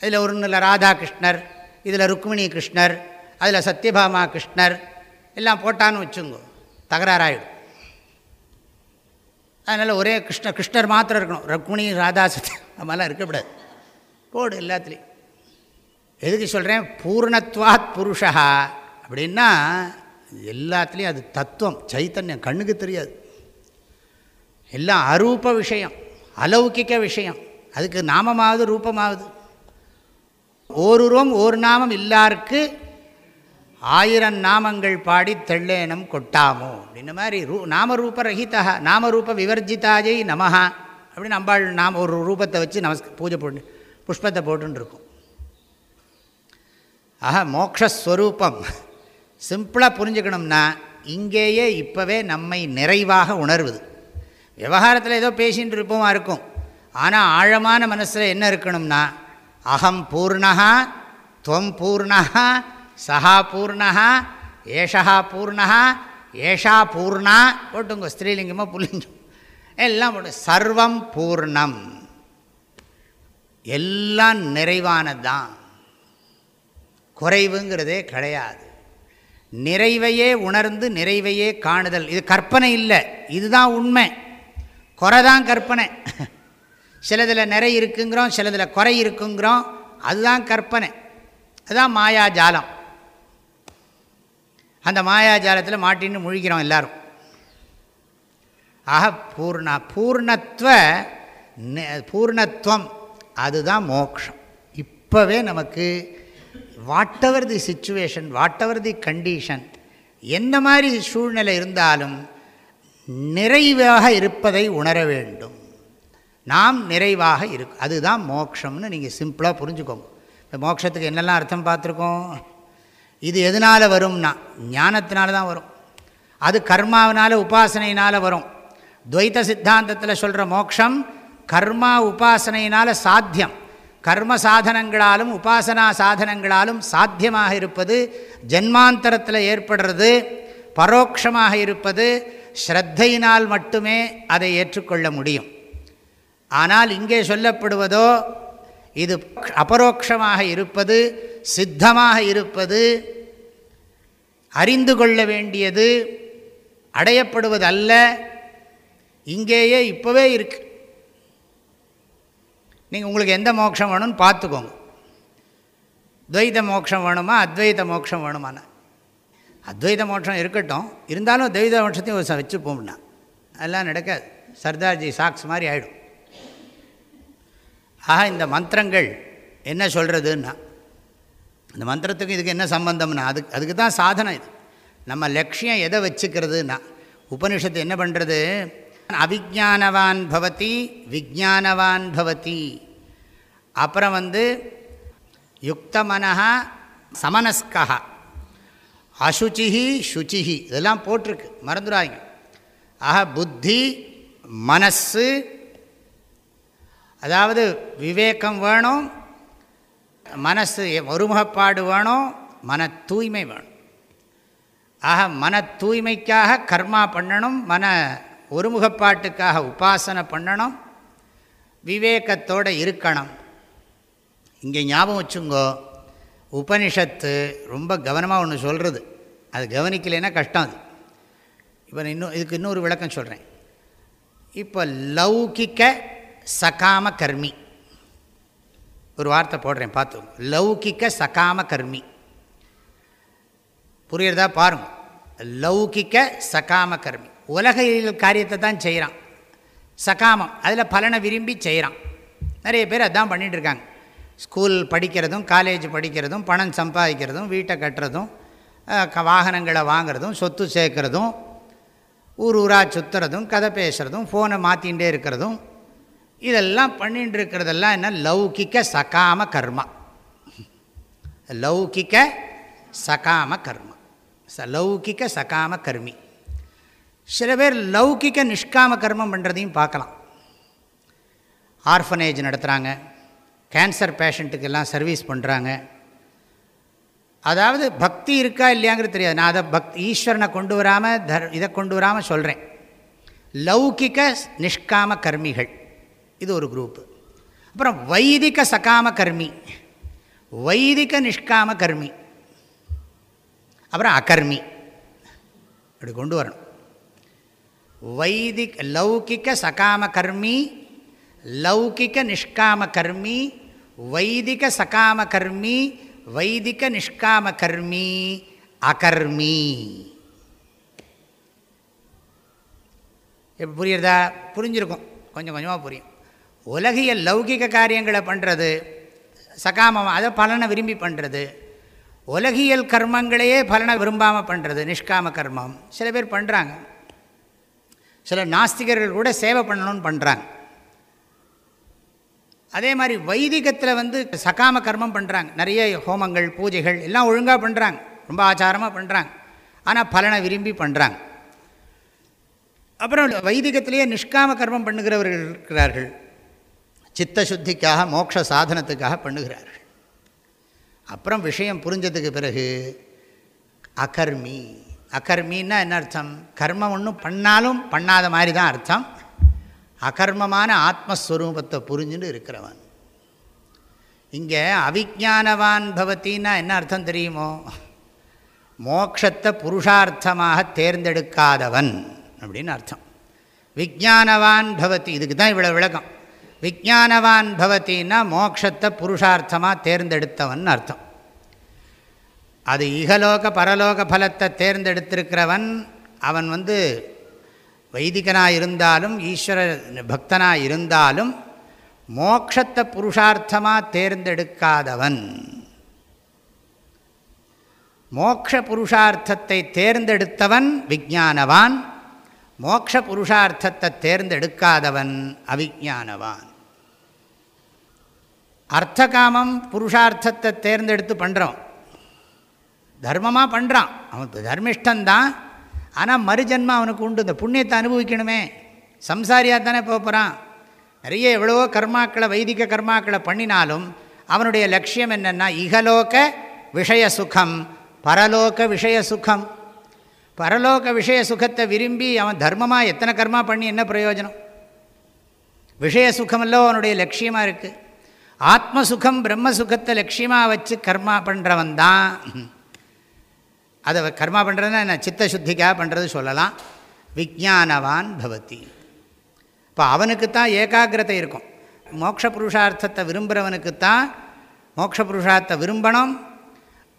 அதில் ஒன்றில் ராதா கிருஷ்ணர் இதில் ருக்மிணி கிருஷ்ணர் அதில் சத்யபாமா கிருஷ்ணர் எல்லாம் போட்டான்னு வச்சுங்கோ தகராறாயிடும். அதனால் ஒரே கிருஷ்ண கிருஷ்ணர் மாத்திரம் இருக்கணும். ருக்மிணி ராதா சத்ய மாதிரிலாம் இருக்கக்கூடாது போடு எல்லாத்துலேயும். எதுக்கு சொல்கிறேன் பூர்ணத்வாத் புருஷா அப்படின்னா எல்லாத்துலேயும் அது தத்துவம் சைத்தன்யம் கண்ணுக்கு தெரியாது. எல்லாம் அரூப விஷயம் அலௌகிக்க விஷயம். அதுக்கு நாமமாவது ரூபமாவது. ரூபம் ஒரு நாமம் இல்லாருக்கு ஆயிரம் நாமங்கள் பாடி தெள்ளேனம் கொட்டாமோ? அப்படின்ன மாதிரி ரூ நாமரூப ரஹிதா நாமரூப விவர்ஜிதாஜை நமஹா. அப்படின்னு அம்பாள் நாம் ஒரு ரூபத்தை வச்சு நமஸ்க பூஜை போட்டு புஷ்பத்தை போட்டுன்னு ஆஹா மோக்ஷஸ்வரூபம். சிம்பிளாக புரிஞ்சுக்கணும்னா இங்கேயே இப்போவே நம்மை நிறைவாக உணர்வுது. விவகாரத்தில் ஏதோ பேசின்னு இருப்போமா இருக்கும். ஆனால் ஆழமான மனசில் என்ன இருக்கணும்னா அகம் பூர்ணா துவம் பூர்ணா சஹா பூர்ணா ஏஷா பூர்ணா ஏஷா பூர்ணா போட்டுங்க ஸ்திரீலிங்கமாக புள்ளிங்கம் எல்லாம் போட்டு சர்வம் பூர்ணம். எல்லாம் நிறைவானது தான் குறைவுங்கிறதே கிடையாது. நிறைவையே உணர்ந்து நிறைவையே காணுதல். இது கற்பனை இல்லை. இதுதான் உண்மை. குறை தான் கற்பனை. சிலதில் நிறை இருக்குங்கிறோம் சிலதில் குறை இருக்குங்கிறோம். அதுதான் கற்பனை. அதுதான் மாயாஜாலம் அந்த மாயாஜாலத்தில் மாட்டின்னு முழிக்கிறோம் எல்லாரும். ஆக பூர்ண பூர்ணத்துவ பூர்ணத்துவம் அதுதான் மோக்ஷம். இப்போவே நமக்கு whatever the situation whatever the condition எந்த மாதிரி சூழ்நிலை இருந்தாலும் நிறைவாக இருப்பதை உணர வேண்டும். நாம் நிறைவாக இருக்கு அதுதான் மோக்ஷம்னு நீங்கள் சிம்பிளாக புரிஞ்சுக்கோங்க. இப்போ மோட்சத்துக்கு என்னெல்லாம் அர்த்தம் பார்த்துருக்கோம்? இது எதனால் வரும்னா ஞானத்தினால தான் வரும். அது கர்மாவினால் உபாசனையினால் வரும். துவைத்த சித்தாந்தத்தில் சொல்கிற மோக்ஷம் கர்மா உபாசனையினால் சாத்தியம். கர்ம சாதனங்களாலும் உபாசனா சாதனங்களாலும் சாத்தியமாக இருப்பது ஜென்மாந்தரத்தில் ஏற்படுறது பரோட்சமாக இருப்பது ஸ்ரத்தையினால் மட்டுமே அதை ஏற்றுக்கொள்ள முடியும். ஆனால் இங்கே சொல்லப்படுவதோ இது அபரோக்ஷமாக இருப்பது சித்தமாக இருப்பது அறிந்து கொள்ள வேண்டியது அடையப்படுவதல்ல இங்கேயே இப்போவே இருக்கு. நீங்கள் உங்களுக்கு எந்த மோட்சம் வேணும்னு பார்த்துக்கோங்க. துவைத மோட்சம் வேணுமா அத்வைத மோட்சம் வேணுமாண்ணா அத்வைத மோட்சம் இருக்கட்டும். இருந்தாலும் துவைத மோட்சத்தையும் வச்சு வச்சுப்போம்னா. அதெல்லாம் நடக்காது. சர்தார்ஜி சாக்ஸ் மாதிரி ஆகிடும் ஆக இந்த மந்திரங்கள் என்ன சொல்கிறதுன்னா இந்த மந்திரத்துக்கு இதுக்கு என்ன சம்பந்தம்னா அதுக்கு அதுக்கு தான் சாதனம் இது. நம்ம லட்சியம் எதை வச்சுக்கிறதுனா உபனிஷத்து என்ன பண்ணுறது அவிஜானவான் பவதி விஜானவான் பவதி. அப்புறம் வந்து யுக்தமனஹா சமனஸ்கா அசுச்சிஹி சுச்சிஹி. இதெல்லாம் போட்டிருக்கு. மறந்துடாதீங்க. ஆக புத்தி மனசு. அதாவது விவேகம் வேணும் மனசு ஒருமுகப்பாடு வேணும் மன தூய்மை வேணும். ஆக மன தூய்மைக்காக கர்மா பண்ணணும் மன ஒருமுகப்பாட்டுக்காக உபாசனை பண்ணணும் விவேகத்தோடு இருக்கணும். இங்கே ஞாபகம் வச்சுங்கோ உபனிஷத்து ரொம்ப கவனமாக ஒன்று சொல்கிறது அது கவனிக்கலைன்னா கஷ்டம் அது. இப்போ இன்னும் இதுக்கு இன்னொரு விளக்கம் சொல்கிறேன் இப்போ லௌகிக்க சகாம கர்மி. ஒரு வார்த்தை போடுறேன் பார்த்து. லௌகிக்க சகாம கர்மி. புரியுறதா? பாருங்கள் லௌகிக்க சகாம கர்மி. உலகில் காரியத்தை தான் செய்கிறான் சகாமம். அதில் பலனை விரும்பி செய்கிறான் நிறைய பேர் அதான் பண்ணிகிட்டு இருக்காங்க. ஸ்கூல் படிக்கிறதும் காலேஜ் படிக்கிறதும் பணம் சம்பாதிக்கிறதும் வீட்டை கட்டுறதும் வாகனங்களை வாங்கிறதும் சொத்து சேர்க்குறதும் ஊர் ஊராக சுற்றுறதும் கதை பேசுகிறதும் ஃபோனை மாற்றிகிட்டே இருக்கிறதும் இதெல்லாம் பண்ணிகிட்டு இருக்கிறதெல்லாம் என்ன? லௌகிக்க சகாம கர்மா. லௌகிக்க சகாம கர்மா. ச லௌகிக்க சகாம கர்மி. சில பேர் லௌகிக்க நிஷ்காம கர்மம் பண்ணுறதையும் பார்க்கலாம். ஆர்ஃபனேஜ் நடத்துகிறாங்க கேன்சர் பேஷண்ட்டுக்கெல்லாம் சர்வீஸ் பண்ணுறாங்க அதாவது பக்தி இருக்கா இல்லையாங்கிறது தெரியாது. நான் அதை பக்தி ஈஸ்வரனை கொண்டு வராமல் தர் இதை கொண்டு வராமல் சொல்கிறேன் லௌகிக்க நிஷ்காம கர்மிகள். இது ஒரு குரூப்பு அப்புறம் வைதிக சகாம கர்மி. வைதிக நிஷ்காம கர்மி. அப்புறம் அகர்மி. அப்படி கொண்டு வரணும். வைதிக் லௌகிக்க சகாம கர்மி லௌகிக்க நிஷ்காம கர்மி வைதிக சகாம கர்மி வைதிக நிஷ்காம கர்மி அகர்மி. எப்படி புரியுறதா? புரிஞ்சிருக்கும். கொஞ்சம் கொஞ்சமாக புரியும். உலகியல் லௌகிக காரியங்களை பண்ணுறது சகாமம் அதை பலனை விரும்பி பண்ணுறது உலகியல் கர்மங்களையே பலனை விரும்பாமல் பண்ணுறது நிஷ்காம கர்மம். சில பேர் பண்ணுறாங்க சில நாஸ்திகர்கள் கூட சேவை பண்ணணும்னு பண்ணுறாங்க அதே மாதிரி வைதிகத்தில் வந்து சகாம கர்மம் பண்ணுறாங்க நிறைய ஹோமங்கள் பூஜைகள் எல்லாம் ஒழுங்காக பண்ணுறாங்க ரொம்ப ஆச்சாரமாக பண்ணுறாங்க ஆனால் பலனை விரும்பி பண்ணுறாங்க அப்புறம் வைதிகத்திலேயே நிஷ்காம கர்மம் பண்ணுகிறவர்கள் இருக்கிறார்கள். சித்த சுத்திக்காக மோட்ச சாதனத்துக்காக பண்ணுகிறார்கள். அப்புறம் விஷயம் புரிஞ்சதுக்கு பிறகு அகர்மி. அகர்மின்னா என்ன அர்த்தம்? கர்மம் ஒன்றும் பண்ணாலும் பண்ணாத மாதிரி தான் அர்த்தம். அகர்மமான ஆத்மஸ்வரூபத்தை புரிஞ்சுன்னு இருக்கிறவன். இங்கே அவிஜானவான் பவத்தின்னா என்ன அர்த்தம் தெரியுமோ? மோக்ஷத்தை புருஷார்த்தமாக தேர்ந்தெடுக்காதவன் அப்படின்னு அர்த்தம். விஜானவான் பவதி இதுக்கு தான் இவ்வளோ விளக்கம். விஜானவான் பவத்தின்னா மோக்ஷத்தை புருஷார்த்தமாக தேர்ந்தெடுத்தவன் அர்த்தம். அது இகலோக பரலோக பலத்தை தேர்ந்தெடுத்திருக்கிறவன் அவன் வந்து வைதிகனாக இருந்தாலும் ஈஸ்வர பக்தனாக இருந்தாலும் மோக்ஷத்தை புருஷார்த்தமாக தேர்ந்தெடுக்காதவன். மோக்ஷ புருஷார்த்தத்தை தேர்ந்தெடுத்தவன் விஜானவான் மோக்ஷ புருஷார்த்தத்தை தேர்ந்தெடுக்காதவன் அவிஜானவான் அர்த்தகாமம் புருஷார்த்தத்தை தேர்ந்தெடுத்து பண்ணுறோம் தர்மமாக பண்ணுறான் அவன் தர்மிஷ்டந்தான் ஆனால் மறுஜன்மா அவனுக்கு உண்டு. இந்த புண்ணியத்தை அனுபவிக்கணுமே. சம்சாரியாக தானே போகிறான் நிறைய எவ்வளவோ கர்மாக்களை வைதிக கர்மாக்களை பண்ணினாலும் அவனுடைய லட்சியம் என்னென்னா இகலோக விஷய சுகம் பரலோக விஷய சுகம். பரலோக விஷய சுகத்தை விரும்பி அவன் தர்மமாக எத்தனை கர்மா பண்ணி என்ன பிரயோஜனம்? விஷய சுகமல்லோ அவனுடைய லட்சியமாக இருக்குது ஆத்மசுகம் பிரம்ம சுகத்தை லட்சியமாக வச்சு கர்மா பண்ணுறவன் தான் அதை கர்மா பண்ணுறதுன்னா என்ன? சித்த சுத்திக்காக பண்ணுறது சொல்லலாம். விஜானவான் பவதி. இப்போ அவனுக்கு தான் ஏகாகிரதை இருக்கும். மோட்ச புருஷார்த்தத்தை விரும்புகிறவனுக்கு தான் மோட்ச புருஷார்த்தத்தை விரும்பணும்.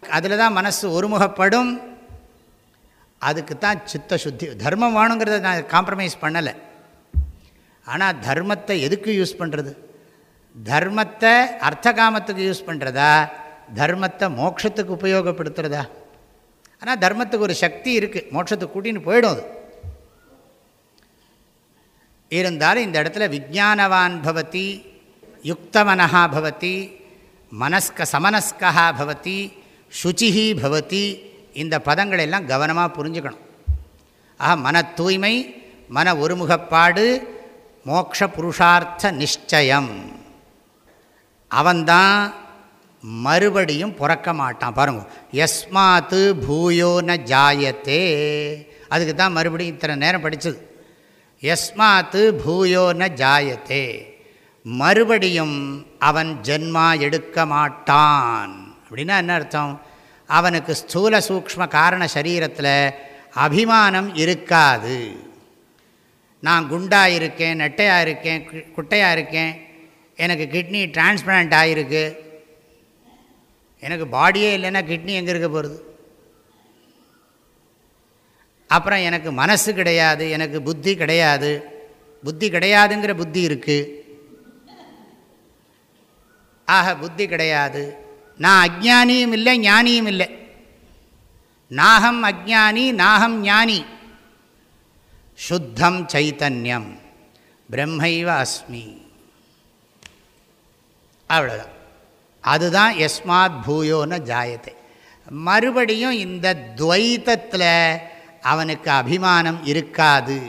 அதில் தான் மனசு ஒருமுகப்படும். அதுக்கு தான் சித்த சுத்தி தர்மம் வேணுங்கிறத நான் காம்ப்ரமைஸ் பண்ணலை. ஆனால் தர்மத்தை எதுக்கு யூஸ் பண்ணுறது தர்மத்தை அர்த்த காமத்துக்கு யூஸ் பண்ணுறதா தர்மத்தை மோட்சத்துக்கு உபயோகப்படுத்துகிறதா ஆனால் தர்மத்துக்கு ஒரு சக்தி இருக்குது மோட்சத்துக்கு கூட்டின்னு போயிடும் அது. இருந்தாலும் இந்த இடத்துல விஜானவான் பவதி யுக்தமனஹா பவதி மனஸ்க சமனஸ்கா பவதி சுச்சிஹி பவதி இந்த பதங்களை எல்லாம் கவனமாக புரிஞ்சுக்கணும். ஆக மன தூய்மை மன ஒருமுகப்பாடு மோக்ஷ புருஷார்த்த நிச்சயம். அவன்தான் மறுபடியும் பிறக்க மாட்டான் பாருங்க. எஸ்மாத்து பூயோ ந ஜாயத்தே. அதுக்கு தான் மறுபடியும் இத்தனை நேரம் படித்தது எஸ்மாத்து பூயோ ந ஜாயத்தே. மறுபடியும் அவன் ஜென்மா எடுக்க மாட்டான். அப்படின்னா என்ன அர்த்தம்? அவனுக்கு ஸ்தூல சூக்ம காரண சரீரத்தில் அபிமானம் இருக்காது. நான் குண்டாக இருக்கேன் நெட்டையாக இருக்கேன் குட்டையாக இருக்கேன் எனக்கு கிட்னி டிரான்ஸ்பிளான்ட் ஆகிருக்கு எனக்கு பாடியே இல்லைன்னா கிட்னி எங்கே இருக்க போகிறது அப்புறம் எனக்கு மனசு கிடையாது எனக்கு புத்தி கிடையாது. புத்தி கிடையாதுங்கிற புத்தி இருக்குது ஆக புத்தி கிடையாது. நான் அஜானியும் இல்லை ஞானியும் இல்லை. நாகம் அஜானி நாகம் ஞானி. சுத்தம் சைத்தன்யம். பிரம்மைவ அஸ்மி. அவ்வளோதான் அதுதான் எஸ்மாத் பூயோன்னு ஜாயத்தை. மறுபடியும் இந்த துவைத்தத்தில் அவனுக்கு அபிமானம் இருக்காது.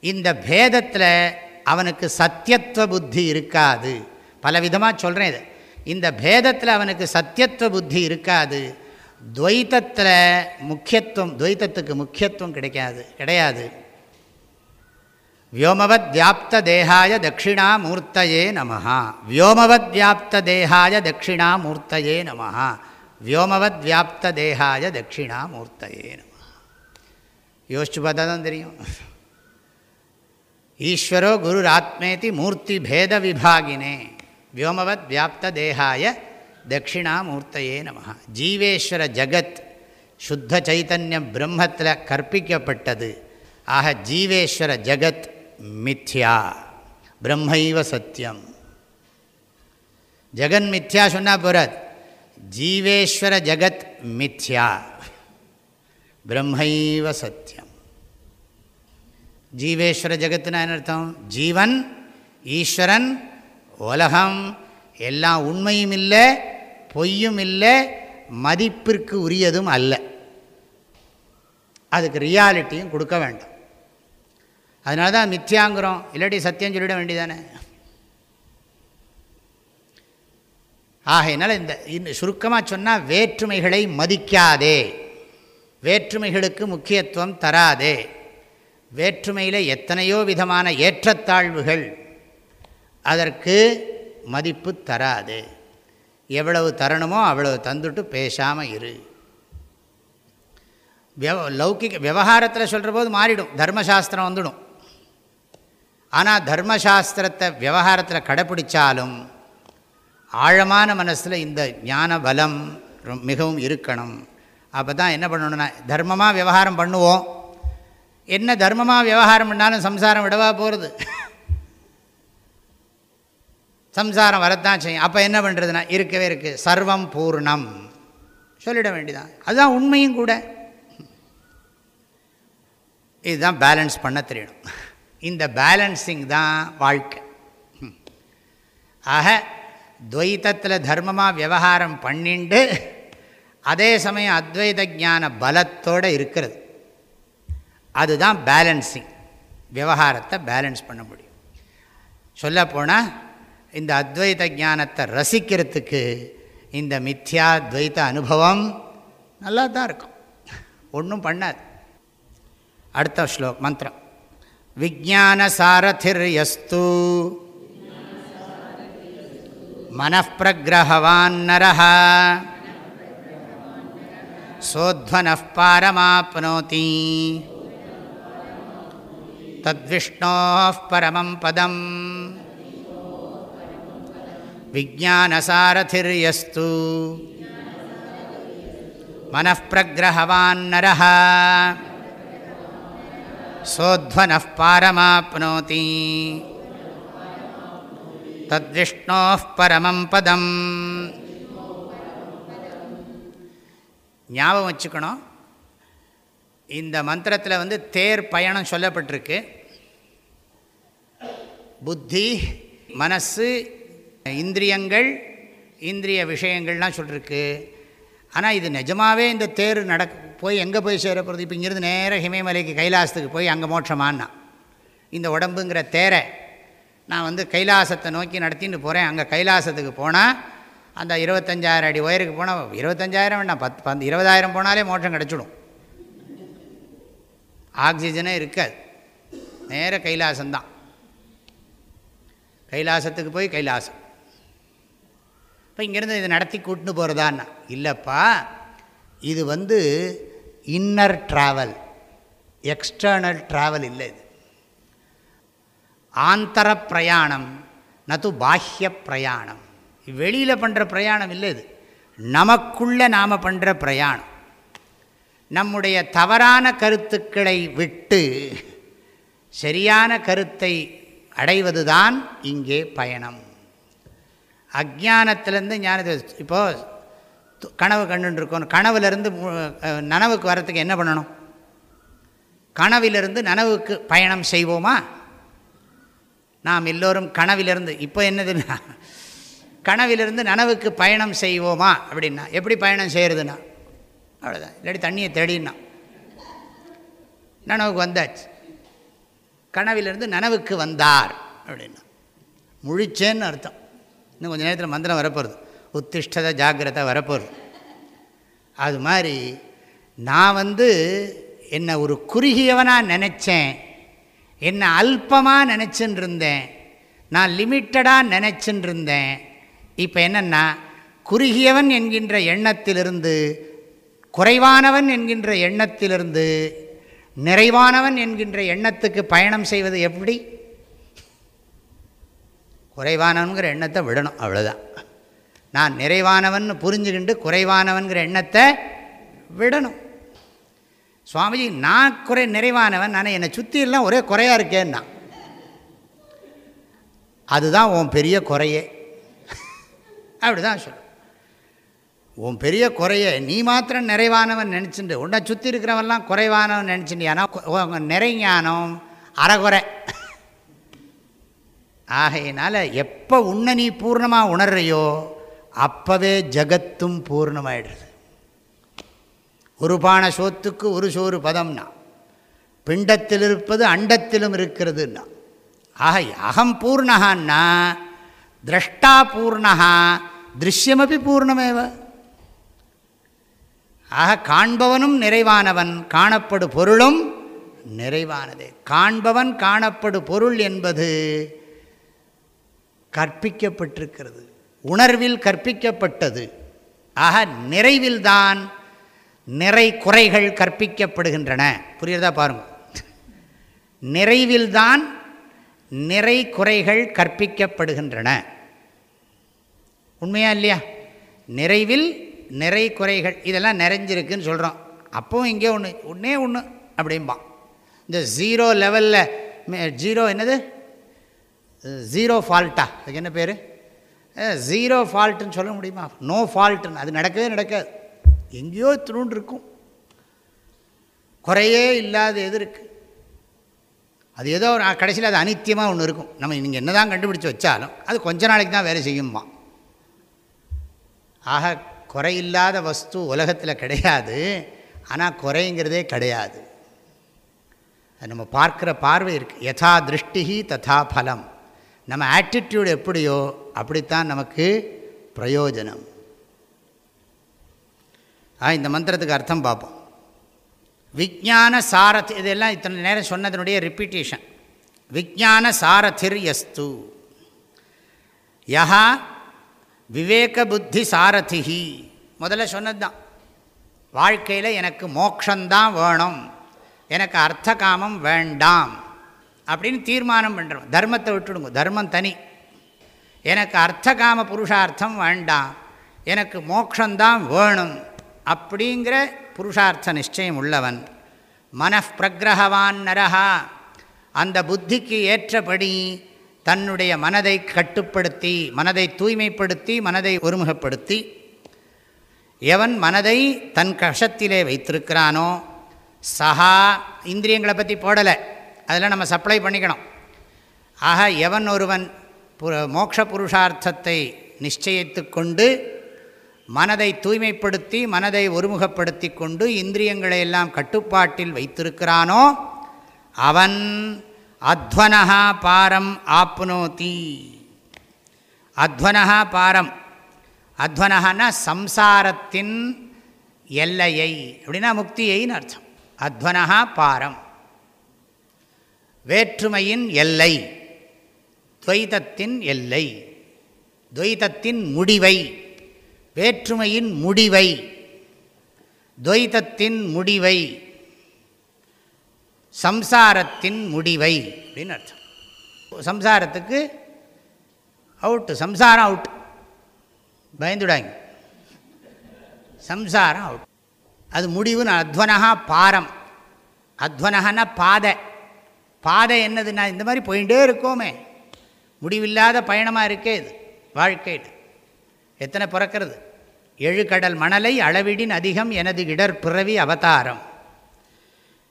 இந்த பேதத்தில் அவனுக்கு சத்தியத்துவ புத்தி இருக்காது. பலவிதமாக சொல்கிறேன் இது. இந்த பேதத்தில் அவனுக்கு சத்தியத்துவ புத்தி இருக்காது. துவைத்தத்தில் முக்கியத்துவம் துவைத்தத்துக்கு முக்கியத்துவம் கிடைக்காது கிடையாது. வியோமவத் வியாப்த தேகாய தட்சிணாமூர்த்தையே நம வியோமவத் வியாப்த தேகாய தட்சிணாமூர்த்தையே நம வியோமவத் வியாப்த தேகாய தட்சிணாமூர்த்தையே நம யோசிச்சு பார்த்தா தான் தெரியும். ஈஸ்வரோ குரு ஆத்மேதி மூர்த்தி பேத விபாகினே வியோமவத் வியாப்த தேகாய தட்சிணாமூர்த்தையே நம। ஜீவேஸ்வர ஜகத் சுத்த சைத்தன்ய பிரம்மத்தில் கற்பிக்கப்பட்டது. ஆக ஜீவேஸ்வர ஜகத் மித்யா. பிரம்மைவ சத்தியம் ஜெகன் மித்யா சொன்னால் போகிறார் ஜீவேஸ்வர ஜகத் மித்யா. பிரம்மைவ சத்தியம் ஜீவேஸ்வர ஜெகத்துனா என்ன அர்த்தம்? ஜீவன் ஈஸ்வரன் உலகம். எல்லாம் உண்மையும் இல்லை பொய்யும் இல்லை மதிப்பிற்கு உரியதும் அல்ல. அதுக்கு ரியாலிட்டியும் கொடுக்க வேண்டாம். அதனால தான் மித்யாங்கிறோம். இல்லாட்டி சத்தியம் சொல்லிட வேண்டியதானே? ஆகையினால் இந்த இன்னும் சுருக்கமாக சொன்னால் வேற்றுமைகளை மதிக்காதே. வேற்றுமைகளுக்கு முக்கியத்துவம் தராதே. வேற்றுமையில் எத்தனையோ விதமான ஏற்றத்தாழ்வுகள் அதற்கு மதிப்பு தராது. எவ்வளவு தரணுமோ அவ்வளவு தந்துட்டு பேசாமல் இரு. வியவ லௌகிக விவகாரத்தில் சொல்கிற போது மாறிடும். தர்மசாஸ்திரம் வந்துடும். ஆனால் தர்மசாஸ்திரத்தை விவகாரத்தில் கடைப்பிடிச்சாலும் ஆழமான மனசில் இந்த ஞான பலம் மிகவும் இருக்கணும். அப்போ தான் என்ன பண்ணணும்னா தர்மமாக விவகாரம் பண்ணுவோம். என்ன தர்மமாக விவகாரம் பண்ணாலும் சம்சாரம் விடவா போகிறது சம்சாரம் வரத்தான் செய்யும். அப்போ என்ன பண்ணுறதுனா இருக்கவே இருக்குது சர்வம் பூர்ணம். சொல்லிட வேண்டியதான் அதுதான் உண்மையும் கூட. இதுதான் பேலன்ஸ் பண்ண தெரியணும் இந்த பேலன்ஸிங் தான் வாழ்க்கை. ஆக துவைத்தத்தில் தர்மமாக விவகாரம் பண்ணிண்டு அதே சமயம் அத்வைத ஜான பலத்தோடு இருக்கிறது. அதுதான் பேலன்ஸிங் விவகாரத்தை பேலன்ஸ் பண்ண முடியும். சொல்லப்போனால் இந்த அத்வைத ஞானத்தை ரசிக்கிறதுக்கு இந்த மித்யா துவைத்த அனுபவம் நல்லா தான் இருக்கும். ஒன்றும் பண்ணாது. அடுத்த ஸ்லோக் மந்திரம். விஜானசாரதிர்யஸ்து மனப்பிரகிரகவான் நர சோத்வன பாரமாப்னோதி. தத்விஷ்ணோ பரமம் பதம். விஜானசாரதிர்யஸ்து மனப்பிரகிரகவான் நரஹ. सोध्वनः पारमाप्नोति तद्विष्णोः परमं पदम् ஞாபகம் வச்சுக்கணும் இந்த மந்திரத்தில் வந்து தேர் பயணம் சொல்லப்பட்டிருக்கு புத்தி மனசு இந்திரியங்கள் இந்திரிய விஷயங்கள்லாம் சொல்லிருக்கு ஆனால் இது நிஜமாகவே இந்த தேர் நடக் போய் எங்கே போய் சேர இப்போ இங்கேருந்து நேராக ஹிமயமலைக்கு கைலாசத்துக்கு போய் அங்கே மோட்சமானான். இந்த உடம்புங்கிற தேரை நான் வந்து கைலாசத்தை நோக்கி நடத்தின்னு போகிறேன் அங்கே கைலாசத்துக்கு போனால் அந்த இருபத்தஞ்சாயிரம் அடி உயருக்கு போனால் இருபத்தஞ்சாயிரம் வேணாம். பத்து பத்து இருபதாயிரம் போனாலே மோட்சம் கிடச்சிடும். ஆக்சிஜனே இருக்காது. நேர கைலாசம்தான். கைலாசத்துக்கு போய் கைலாசம். இப்போ இங்கேருந்து இதை நடத்தி கூட்டின்னு போகிறதான்னா இல்லைப்பா இது வந்து இன்னர் ட்ராவல் எக்ஸ்டர்னல் ட்ராவல் இல்லை இது. ஆந்தர பிரயாணம் நது பாஹ்ய பிரயாணம். வெளியில் பண்ணுற பிரயாணம் இல்லை இது. நமக்குள்ளே நாம் பண்ணுற பிரயாணம். நம்முடைய தவறான கருத்துக்களை விட்டு சரியான கருத்தை அடைவதுதான் இங்கே பயணம். அஜானத்திலேருந்து ஞானத்தை இப்போது கனவு கண்டுருக்கோம் கனவுலேருந்து நனவுக்கு வரத்துக்கு என்ன பண்ணணும்? கனவிலிருந்து நனவுக்கு பயணம் செய்வோமா? நாம் எல்லோரும் கனவிலிருந்து இப்போ என்னதுன்னா கனவிலிருந்து நனவுக்கு பயணம் செய்வோமா? அப்படின்னா எப்படி பயணம் செய்கிறதுனா அவ்வளோதான் இல்லாட்டி தண்ணியை தேடினா நனவுக்கு வந்தாச்சு. கனவிலிருந்து நனவுக்கு வந்தார் அப்படின்னா. முழிச்சேன்னு அர்த்தம். இன்னும் கொஞ்சம் நேரத்தில் மந்திரம் வரப்போகிறது உத்திஷ்டத ஜாக்கிரதை வரப்போகிறது அது மாதிரி நான் வந்து என்னை ஒரு குறுகியவனாக நினச்சேன். என்னை அல்பமாக நினச்சின்னு இருந்தேன் நான் லிமிட்டடாக நினச்சின்னு இருந்தேன் இப்போ என்னென்னா குறுகியவன் என்கின்ற எண்ணத்திலிருந்து குறைவானவன் என்கின்ற எண்ணத்திலிருந்து நிறைவானவன் என்கின்ற எண்ணத்துக்கு பயணம் செய்வது எப்படி? குறைவானவனுங்கிற எண்ணத்தை விடணும் அவ்வளோதான் நான் நிறைவானவன் புரிஞ்சுக்கிண்டு குறைவானவன்கிற எண்ணத்தை விடணும். சுவாமிஜி நான் குறை நிறைவானவன் நான் என்னை சுற்றி எல்லாம் ஒரே குறையாக இருக்கேன்னா. அதுதான் உன் பெரிய குறையே. அப்படி தான் உன் பெரிய குறைய நீ மாத்திரம் நிறைவானவன் நினச்சிட்டு உன்னை சுற்றி இருக்கிறவன்லாம் குறைவானவன் நினச்சிட்டியானா நிறைஞானம் அறகுறை. ஆகையினால் எப்போ உன்னை நீ பூர்ணமாக உணர்றையோ அப்போவே ஜகத்தும் பூர்ணமாயிடுறது. ஒரு பானை சோத்துக்கு ஒரு சோறு பதம்னா பிண்டத்தில் இருப்பது அண்டத்திலும் இருக்கிறதுன்னா. ஆக அகம் பூர்ணகான்னா திரஷ்டா பூர்ணகா திருஷ்யமபி பூர்ணமேவ. ஆக காண்பவனும் நிறைவானவன் காணப்படு பொருளும் நிறைவானதே. காண்பவன் காணப்படு பொருள் என்பது கற்பிக்கப்பட்டிருக்கிறது. உணர்வில் கற்பிக்கப்பட்டது. ஆக நிறைவில்தான் நிறை குறைகள் கற்பிக்கப்படுகின்றன. புரியுறதா பாருங்கள் நிறைவில்தான் நிறை குறைகள் கற்பிக்கப்படுகின்றன. உண்மையா இல்லையா? நிறைவில் நிறை குறைகள் இதெல்லாம் நிறைஞ்சிருக்குன்னு சொல்கிறோம் அப்போவும் இங்கே ஒன்று ஒன்றே ஒன்று அப்படிம்பான். இந்த ஜீரோ லெவலில் ஜீரோ என்னது? ஜீரோ ஃபால்ட்டா அதுக்கு என்ன பேர்? ஜீரோ ஃபால்ட்டுன்னு சொல்ல முடியுமா? நோ ஃபால்ட்டுன்னு அது நடக்கவே நடக்காது. எங்கேயோ திருண்டு இருக்கும். குறையே இல்லாத எது இருக்குது அது ஏதோ ஒரு கடைசியில் அது அனித்தியமாக ஒன்று இருக்கும். நம்ம நீங்கள் என்ன தான் கண்டுபிடிச்சி வச்சாலும் அது கொஞ்ச நாளைக்கு தான் வேலை செய்யுமா? ஆக குறையில்லாத வஸ்து உலகத்தில் கிடையாது. ஆனால் குறைங்கிறதே கிடையாது. அது நம்ம பார்க்குற பார்வை இருக்குது யதா திருஷ்டி ததா பலம். நம்ம ஆட்டிடியூடு எப்படியோ அப்படித்தான் நமக்கு பிரயோஜனம். ஆ இந்த மந்திரத்துக்கு அர்த்தம் பார்ப்போம். விஜான சாரத் இதெல்லாம் இத்தனை நேரம் சொன்னதனுடைய ரிப்பீட்டேஷன் விஜான சாரதிர் எஸ்து யஹா விவேக புத்தி சாரதிஹி. முதல்ல சொன்னது தான் வாழ்க்கையில் எனக்கு மோக்ஷந்தான் வேணும். எனக்கு அர்த்த காமம் வேண்டாம். அப்படின்னு தீர்மானம் பண்ணுறோம் தர்மத்தை விட்டுடுங்க. தர்மம் தனி. எனக்கு அர்த்த காம புருஷார்த்தம் வேண்டாம். எனக்கு மோக்ஷந்தான் வேணும். அப்படிங்கிற புருஷார்த்த நிச்சயம் உள்ளவன். மனப்பிரகிரகவான் நரஹா. அந்த புத்திக்கு ஏற்றபடி தன்னுடைய மனதை கட்டுப்படுத்தி மனதை தூய்மைப்படுத்தி மனதை ஒருமுகப்படுத்தி எவன் மனதை தன் கஷத்திலே வைத்திருக்கிறானோ சஹா இந்திரியங்களை பற்றி போடலை. அதெல்லாம் நம்ம சப்ளை பண்ணிக்கணும். ஆக எவன் ஒருவன் மோக்ஷ புருஷார்த்தத்தை நிச்சயித்து கொண்டு மனதை தூய்மைப்படுத்தி மனதை ஒருமுகப்படுத்தி கொண்டு இந்திரியங்களை எல்லாம் கட்டுப்பாட்டில் வைத்திருக்கிறானோ அவன் அத்வனஹா பாரம் ஆப்னோதி. அத்வனஹா பாரம். அத்வனஹான்னா சம்சாரத்தின் எல்லையை. அப்படின்னா முக்தியைன்னு அர்த்தம். அத்வனஹா பாரம். வேற்றுமையின் எல்லை. துவைதத்தின் எல்லை. துவைதத்தின் முடிவை. வேற்றுமையின் முடிவை. துவைதத்தின் முடிவை. சம்சாரத்தின் முடிவை. அப்படின்னு அர்த்தம். சம்சாரத்துக்கு அவுட்டு. சம்சாரம் அவுட் பயந்துடாங்க. சம்சாரம் அவுட் அது முடிவுன்னு அத்வனகா பாரம். அத்வனகன்னா பாதை. பாதை என்னதுன்னா இந்த மாதிரி போயிட்டே இருக்கோமே. முடிவில்லாத பயணமாக இருக்கே இது வாழ்க்கையில் எத்தனை பிறக்கிறது? எழுகடல் மணலை அளவிடின் அதிகம் எனது இடர் பிறவி அவதாரம்.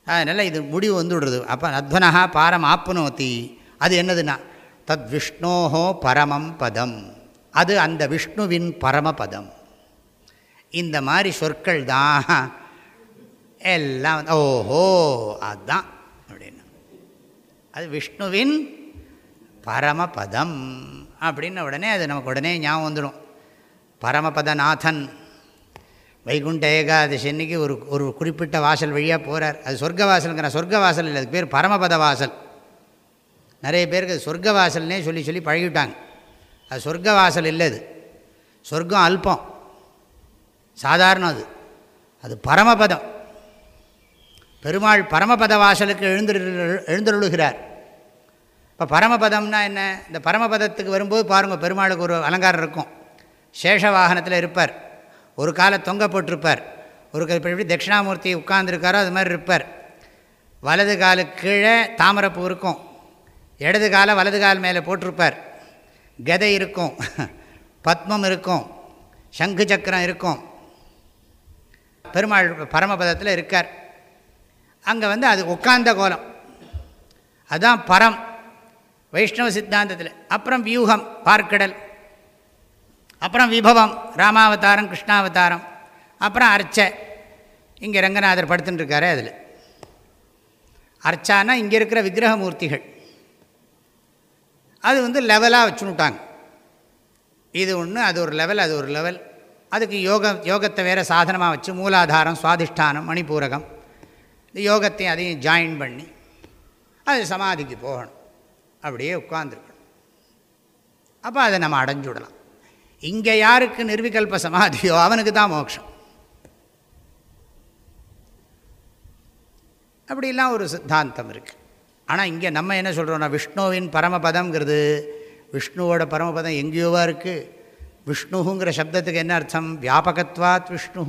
அதனால் இது முடிவு வந்து விடுறது அப்போ அத்வனஹா பாரம் ஆப்னோத்தி அது என்னதுன்னா தத் விஷ்ணோஹோ பரமம் பதம். அது அந்த விஷ்ணுவின் பரமபதம் இந்த மாதிரி சொற்கள் தான் எல்லாம் ஓஹோ அதுதான் அது விஷ்ணுவின் பரமபதம். அப்படின்ன உடனே அது நமக்கு உடனே ஞாபகம் வந்துடும் பரமபதநாதன் வைகுண்ட ஏகாதசி அன்னைக்கு ஒரு ஒரு குறிப்பிட்ட வாசல் வழியாக போகிறார் அது சொர்க்க வாசலுங்கிற சொர்க்க வாசல் இல்லை அதுக்கு பேர் பரமபத வாசல் நிறைய பேருக்கு அது சொர்க்க வாசல்னே சொல்லி சொல்லி பழகிவிட்டாங்க அது சொர்க்க வாசல் இல்லை அது. சொர்க்கம் அல்பம். சாதாரணம் அது. அது பரமபதம். பெருமாள் பரமபத வாசலுக்கு எழுந்துரு எழுந்தருளுகிறார். இப்போ பரமபதம்னா என்ன? இந்த பரமபதத்துக்கு வரும்போது பாருங்கள் பெருமாளுக்கு ஒரு அலங்காரம் இருக்கும். சேஷ வாகனத்தில் இருப்பார். ஒரு காலை தொங்க போட்டிருப்பார். ஒரு இப்போ எப்படி தட்சிணாமூர்த்தி உட்கார்ந்துருக்காரோ அது மாதிரி இருப்பார். வலது காலு கீழே தாமரப்பூ இருக்கும். இடது காலை வலது கால் மேலே போட்டிருப்பார். கதை இருக்கும். [laughs] பத்மம் இருக்கும். சங்கு சக்கரம் இருக்கும். பெருமாள் பரமபதத்தில் இருக்கார். அங்கே வந்து அது உட்கார்ந்த கோலம். அதுதான் பரம். வைஷ்ணவ சித்தாந்தத்தில். அப்புறம் வியூகம் பார்க்கடல். அப்புறம் விபவம் ராமாவதாரம் கிருஷ்ணாவதாரம். அப்புறம் அர்ச்சை. இங்கே ரங்கநாதர் படுத்துட்டுருக்காரு அதில். அர்ச்சானா இங்கே இருக்கிற விக்கிரகமூர்த்திகள். அது வந்து லெவலாக வச்சுனுட்டாங்க இது ஒன்று அது ஒரு லெவல் அது ஒரு லெவல் அதுக்கு யோக யோகத்தை வேறு சாதனமாக வச்சு மூலாதாரம் சுவாதிஷ்டானம் மணிப்பூரகம். இந்த யோகத்தையும் அதையும் ஜாயின் பண்ணி அது சமாதிக்கு போகணும். அப்படியே உட்காந்துருக்கணும் அப்போ அதை நம்ம அடைஞ்சு விடலாம். இங்கே யாருக்கு நிர்விகல்ப சமாதியோ அவனுக்கு தான் மோட்சம். அப்படிலாம் ஒரு சித்தாந்தம் இருக்குது ஆனால் இங்கே நம்ம என்ன சொல்கிறோம்னா விஷ்ணுவின் பரமபதம்ங்கிறது விஷ்ணுவோட பரமபதம் எங்கேயோவா இருக்குது விஷ்ணுங்கிற சப்தத்துக்கு என்ன அர்த்தம்? வியாபகத்வாத் விஷ்ணு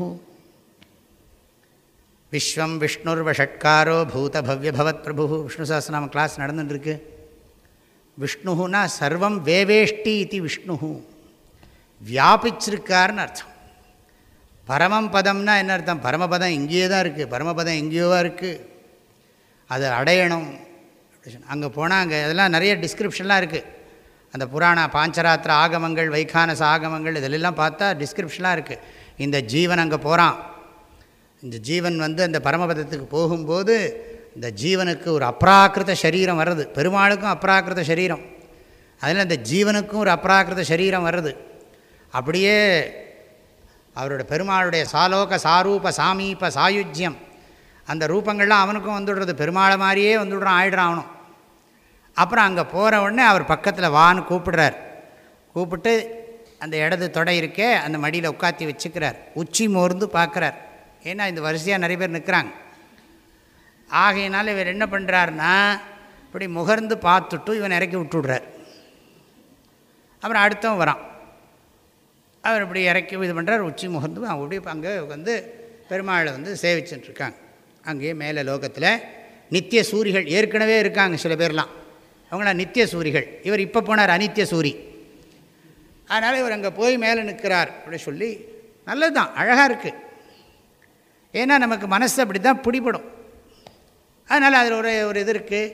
விஸ்வம் விஷ்ணுர்வஷட்காரோ பூத பவ்ய பவத் பிரபு விஷ்ணு சாஸ்திரநாம கிளாஸ் நடந்துட்டுருக்கு. விஷ்ணுனா சர்வம் வேவேஷ்டி இது விஷ்ணு வியாபிச்சிருக்காருன்னு அர்த்தம். பரமம் பதம்னா என்ன அர்த்தம்? பரமபதம் இங்கேயே தான் இருக்குது பரமபதம் எங்கேயோவா இருக்குது அதை அடையணும். அங்கே போனால் அங்கே இதெல்லாம் நிறைய டிஸ்கிரிப்ஷன்லாம் இருக்குது அந்த புராண பாஞ்சராத்திர ஆகமங்கள் வைகானச ஆகமங்கள் இதிலெல்லாம் பார்த்தா டிஸ்கிரிப்ஷன்லாம் இருக்குது இந்த ஜீவன் அங்கே போகிறான் இந்த ஜீவன் வந்து அந்த பரமபதத்துக்கு போகும்போது இந்த ஜீவனுக்கு ஒரு அப்ராக்கிருத சரீரம் வருது பெருமாளுக்கும் அப்ராக்கிருத சரீரம். அதில் இந்த ஜீவனுக்கும் ஒரு அப்ராக்கிருத சரீரம் வருது அப்படியே அவரோட பெருமாளுடைய சாலோக சாரூப சாமீப சாயுஜ்யம். அந்த ரூபங்கள்லாம் அவனுக்கும் வந்துடுறது. பெருமாளை மாதிரியே வந்துவிடுறான் ஆயிடுறான் அவனும். அப்புறம் அங்கே போகிற உடனே அவர் பக்கத்தில் வான்னு கூப்பிடுறார். கூப்பிட்டு அந்த இடது தொடை இருக்கே அந்த மடியில் உட்காத்தி வச்சுக்கிறார். உச்சி மோர்ந்து பார்க்குறார். ஏன்னா இந்த வரிசையாக நிறைய பேர் நிற்கிறாங்க ஆகையினால் இவர் என்ன பண்ணுறாருன்னா இப்படி முகர்ந்து பார்த்துட்டு இவன் இறக்கி விட்டுடுறார். அப்புறம் அடுத்தவன் வரான். அவர் இப்படி இறக்கி இது பண்ணுறார் உச்சி முகர்ந்து அப்படி அங்கே வந்து பெருமாளை வந்து சேவிச்சுட்டுருக்காங்க அங்கேயே மேலே லோகத்தில் நித்திய சூரிகள் ஏற்கனவே இருக்காங்க சில பேர்லாம். அவங்களாம் நித்திய சூரிகள். இவர் இப்போ போனார் அனித்திய சூரி. அதனால் இவர் அங்கே போய் மேலே நிற்கிறார் அப்படி சொல்லி நல்லது தான் அழகாக இருக்குது ஏன்னா நமக்கு மனசு அப்படி தான் பிடிபடும். அதனால் அதில் ஒரு ஒரு இது இருக்குது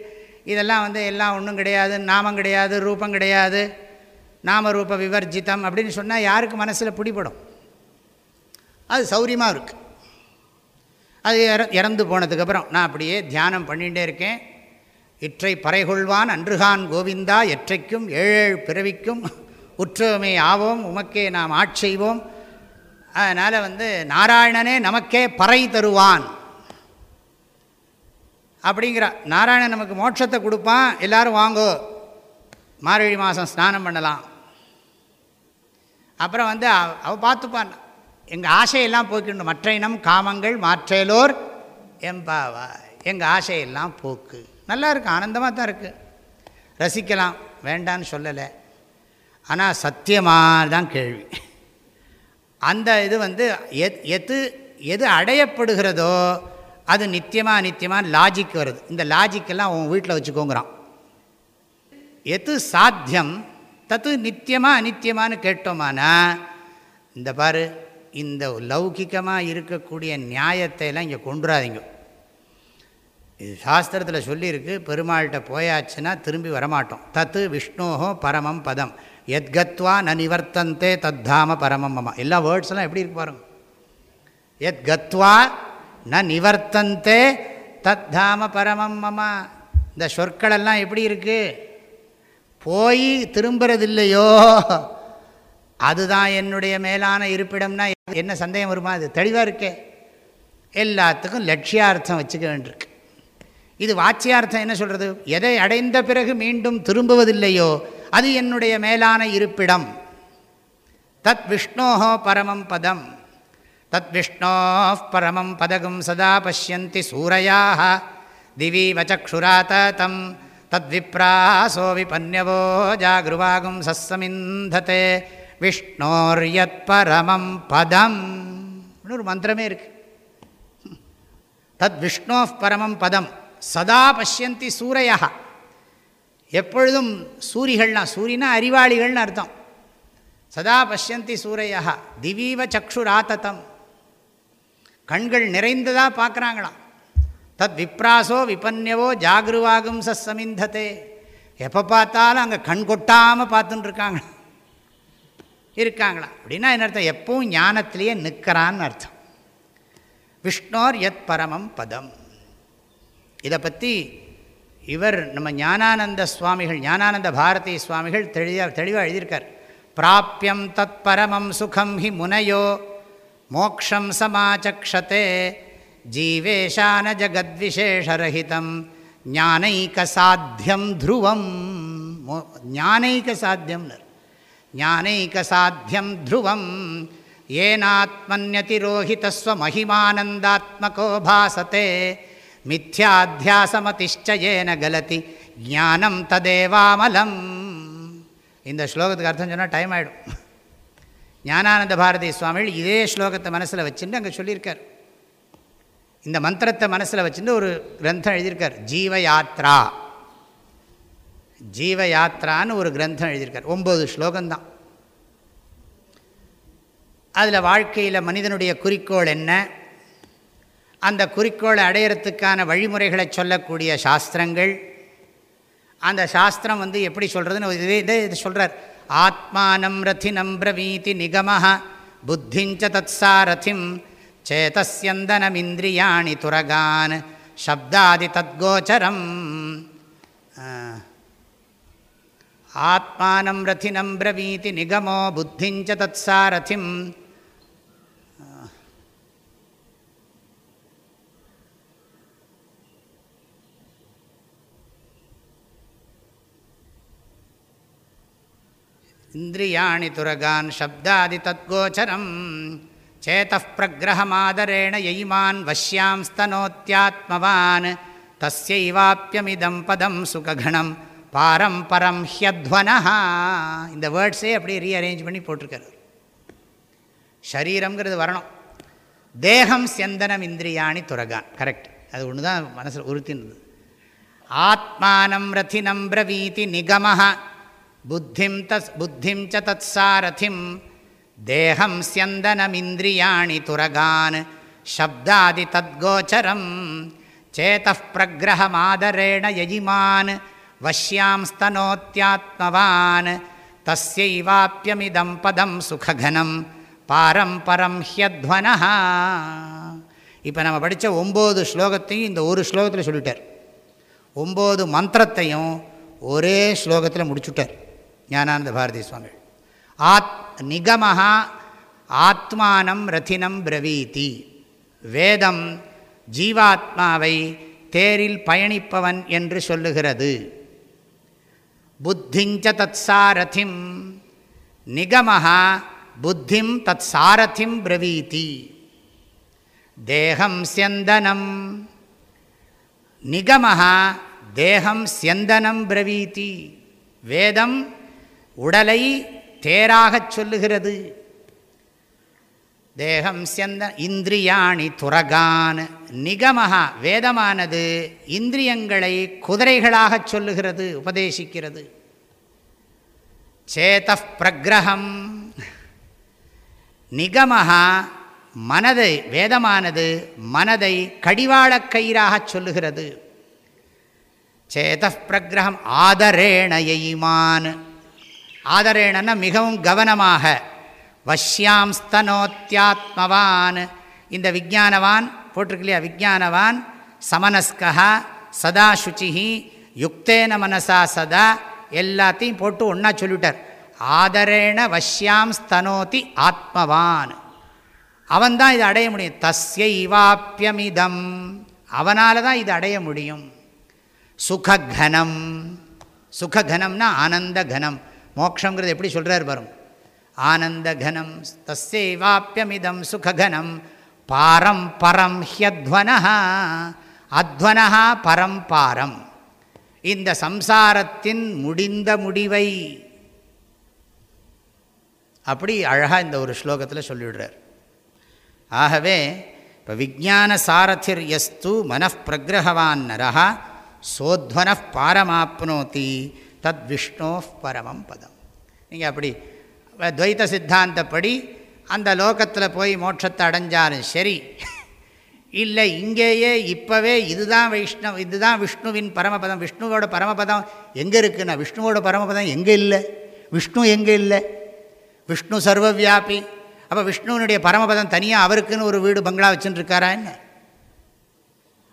இதெல்லாம் வந்து எல்லாம் ஒன்றும் கிடையாது. நாமம் கிடையாது ரூபம் கிடையாது. நாம ரூப விவர்ஜிதம் அப்படின்னு சொன்னால் யாருக்கு மனசில் பிடிபடும்? அது சௌரியமாக இருக்குது அது இற இறந்து போனதுக்கப்புறம் நான் அப்படியே தியானம் பண்ணிகிட்டே இருக்கேன். இற்றை பறைகொள்வான் அன்றுகான் கோவிந்தா எற்றைக்கும் ஏழேழு பிறவிக்கும் உற்றவமே ஆவோம் உமக்கே நாம் ஆட்செய்வோம். அதனால் வந்து நாராயணனே நமக்கே பறை தருவான். அப்படிங்கிற நாராயணன் நமக்கு மோட்சத்தை கொடுப்பான். எல்லோரும் வாங்கோ. மார்கழி மாதம் ஸ்நானம் பண்ணலாம். அப்புறம் வந்து அவ அவள் பார்த்துப்பான் எங்கள் ஆசையெல்லாம் போக்கிடணும் மற்ற இனம் காமங்கள் மாற்றேலோர் எம்பாவா எங்கள் ஆசையெல்லாம் போக்கு. நல்லா இருக்குது ஆனந்தமாக தான் இருக்குது ரசிக்கலாம் வேண்டான்னு சொல்லலை. ஆனால் சத்தியமாக தான் கேள்வி. அந்த இது வந்து எத் எது எது அடையப்படுகிறதோ அது நித்தியமாக நித்தியமாக லாஜிக் வருது. இந்த லாஜிக்கெல்லாம் உன் வீட்டில் வச்சுக்கோங்கிறான். எது சாத்தியம்? தத்து நித்தியமாக அநித்தியமானு கேட்டோமானா இந்த பாரு இந்த லௌகிக்கமாக இருக்கக்கூடிய நியாயத்தையெல்லாம் இங்கே கொண்டுறாதீங்க. இது சாஸ்திரத்தில் சொல்லியிருக்கு பெருமாள்கிட்ட போயாச்சுன்னா திரும்பி வரமாட்டோம். தத்து விஷ்ணோஹோ பரமம் பதம். எத்கத்வா ந நிவர்த்தந்தே தத்தாம பரமம் மமா. எல்லா வேர்ட்ஸ்லாம் எப்படி இருக்கு பாருங்க. எத் கத்வா ந நிவர்த்தந்தே தத்தாம பரமம் மமா. இந்த சொற்களெல்லாம் எப்படி இருக்குது போய் திரும்புறதில்லையோ? அதுதான் என்னுடைய மேலான இருப்பிடம்னா என்ன சந்தேகம் வருமா? அது தெளிவாக இருக்கே. எல்லாத்துக்கும் லட்சியார்த்தம் வச்சுக்க வேண்டியிருக்கு. இது வாட்சியார்த்தம் என்ன சொல்கிறது எதை அடைந்த பிறகு மீண்டும் திரும்புவதில்லையோ? அது என்னுடைய மேலான இருப்பிடம். தத் விஷ்ணோஹோ பரமம் பதம். தத் விஷ்ணோ பரமம் பதகும் சதா பசியந்தி சூரையாக திவி தம். தத்விப்ராசோ விபன்யவோ ஜாகிருவாகும் சசமிந்ததே விஷ்ணோர்யத் பரமம் பதம். ஒரு மந்திரமே இருக்கு. தத் விஷ்ணோ பரமம் பதம். சதா பசியந்தி சூரையாக எப்பொழுதும் சூரிகள்னா சூரினா அறிவாளிகள்னு அர்த்தம். சதா பசியந்தி சூரையா திவீவ சக்ஷுராத்தம். கண்கள் நிறைந்ததாக பார்க்குறாங்களாம் தத் விப்ராசோ விபன்யவோ ஜாகிருவாகும் சசமிந்ததே எப்போ பார்த்தாலும் அங்கே கண் கொட்டாமல் பார்த்துட்டு இருக்காங்களா இருக்காங்களா அப்படின்னா என்ன அர்த்தம்? எப்பவும் ஞானத்திலேயே நிற்கிறான்னு அர்த்தம். விஷ்ணோர் எத் பரமம் பதம். இதை பற்றி இவர் நம்ம ஞானானந்த சுவாமிகள் ஞானானந்த பாரதி சுவாமிகள் தெளிவாக தெளிவாக எழுதியிருக்கார். பிராபியம் தத் பரமம் சுகம் ஹி முனையோ மோக்ஷம் சமாச்சக்ஷதே ஜீவேஷான ஜகத்விசேஷரஹிதம் ஞானைக்கசாத்தியம் த்ருவம் ஞானைக்கசாத்தியம்னு ஞானைக்கசாத்தியம் த்ருவம் ஏனாத்மன்யதிரோஹிதஸ்வ மகிமானந்தாத்மகோ பாசத்தே மித்யாத்தியாசமதிஷ்டயேன கலதி ஞானம் ததேவாமலம். இந்த ஸ்லோகத்துக்கு அர்த்தம் சொன்னால் டைம் ஆகிடும் ஞானானந்த பாரதி சுவாமிகள் இதே ஸ்லோகத்தை மனசில் வச்சுட்டு அங்கே சொல்லியிருக்கார். இந்த மந்திரத்தை மனசில் வச்சுட்டு ஒரு கிரந்தம் எழுதியிருக்கார். ஜீவ யாத்ரா ஜீவ யாத்ரான்னு ஒரு கிரந்தம் எழுதியிருக்கார். ஒம்பது ஸ்லோகம்தான். அதில் வாழ்க்கையில் மனிதனுடைய குறிக்கோள் என்ன? அந்த குறிக்கோளை அடையிறதுக்கான வழிமுறைகளை சொல்லக்கூடிய சாஸ்திரங்கள். அந்த சாஸ்திரம் வந்து எப்படி சொல்கிறதுன்னு இதே இதே இது சொல்கிறார் ஆத்மானம் ரதினம் பிரவீதி நிகம புத்திஞ்ச தத்சாரதிம் சேதஸ்யந்தனமிந்திரியாணி துரகான் சப்தாதி தத்கோச்சரம். ஆத்மானம் ரதினம் பிரவீதி நிகமோ புத்திஞ்ச தத்சாரதிம் இந்திரியாணி துரகான் சப்தாதி தத்கோச்சரம். சேத பிரகிரகமாதரேண எய்மான் வஷ்யாம் ஸ்தனோத்தியாத்மவான் தஸ்யைவாப்பியமிதம் பதம் சுககணம் பாரம்பரம் ஹியத்வனா இந்த வேர்ட்ஸே அப்படியே ரீஅரேஞ்ச் பண்ணி போட்டிருக்காரு. ஷரீரங்கிறது வரணும். தேகம் செந்தனம் இந்திரியாணி துரகான். கரெக்ட் அது ஒன்று தான் மனசில் உறுத்தினது ஆத்மானம் ரதினம் பிரவீதி நிகமாக புத்திம் தஸ் புத்திம் ச தத் சாரதிம் தேகம் ஸ்யந்தனமிந்திரியாணி துரகான் சப்தாதி தத்கோச்சரம் சேத பிரகிரகமாதரேண யஜிமான் வஷ்யாம் ஸ்தனோத்தியாத்மவான் தஸ்யைவாப்பியமிதம் பதம் சுககனம் பாரம்பரம் ஹியத்வனா இப்போ நம்ம படித்த ஒம்பது ஸ்லோகத்தையும் இந்த ஒரு ஸ்லோகத்தில் சொல்லிட்டார் ஒம்பது மந்திரத்தையும் ஒரே ஸ்லோகத்தில் முடிச்சுட்டார் ஞானானந்த பாரதி சுவாமி. ஆத் நிகமஹா ஆத்மானம் ரத்தினம் பிரவீதி. வேதம் ஜீவாத்மாவை தேரில் பயணிப்பவன் என்று சொல்லுகிறது. புத்திஞ்ச தத் சாரதிம் நிகமஹா புத்திம் தத் சாரதிம் பிரவீதி. தேகம் சந்தனம் நிகமஹா தேகம் சந்தனம் பிரவீதி. வேதம் உடலை தேராகச் சொல்லுகிறது. தேகம் செந்த இந்திரியாணி துரகான் நிகமகா வேதமானது இந்திரியங்களை குதிரைகளாகச் சொல்லுகிறது உபதேசிக்கிறது. சேத பிரகிரகம் நிகமகா மனதை வேதமானது மனதை கடிவாளக் கயிறாகச் சொல்லுகிறது. சேத பிரகிரகம் ஆதரேண எய்மான் ஆதரேணன்னா மிகவும் கவனமாக. வஷ்யாம் ஸ்தனோத்தியாத்மவான் இந்த விஜானவான் போட்டிருக்கு இல்லையா விஜானவான் சமனஸ்கா சதா சுச்சிஹி யுக்தேன மனசா சதா எல்லாத்தையும் போட்டு ஒன்றா சொல்லிவிட்டார் ஆதரேண வஷ்யாம் ஸ்தனோதி ஆத்மவான். அவன்தான் இதை அடைய முடியும். தஸ்ய இவாப்பியமிதம் அவனால் தான் இது அடைய முடியும். சுககனம். சுககனம்னா ஆனந்த கனம். மோக்ஷங்கிறது எப்படி சொல்கிறார் பாருங்க. ஆனந்த கனம் தஸ்யைவாப்பியமிதம் சுககனம் பாரம் பரம் ஹியத்வனா அத்வனா பரம் பாரம். இந்த சம்சாரத்தின் முடிந்த முடிவை. அப்படி அழகாக இந்த ஒரு ஸ்லோகத்தில் சொல்லிவிடுறார். ஆகவே இப்போ விஜான சாரதிர் எஸ்து மனப்பிரகிரகவான் நரா சோத்வன பாரமாப்னோத்தி தத் விஷ்ணோ பரமம் பதம். நீங்கள் அப்படி துவைத்த சித்தாந்தப்படி அந்த லோகத்தில் போய் மோட்சத்தை அடைஞ்சாலும் சரி இல்லை இங்கேயே இப்போவே இதுதான் வைஷ்ணவ் இதுதான் விஷ்ணுவின் பரமபதம் விஷ்ணுவோட பரமபதம் எங்கே இருக்குன்னா விஷ்ணுவோட பரமபதம் எங்கே இல்லை? விஷ்ணு எங்கே இல்லை? விஷ்ணு சர்வவியாபி. அப்போ விஷ்ணுவனுடைய பரமபதம் தனியாக அவருக்குன்னு ஒரு வீடு பங்களா வச்சுட்டுருக்காரா என்ன?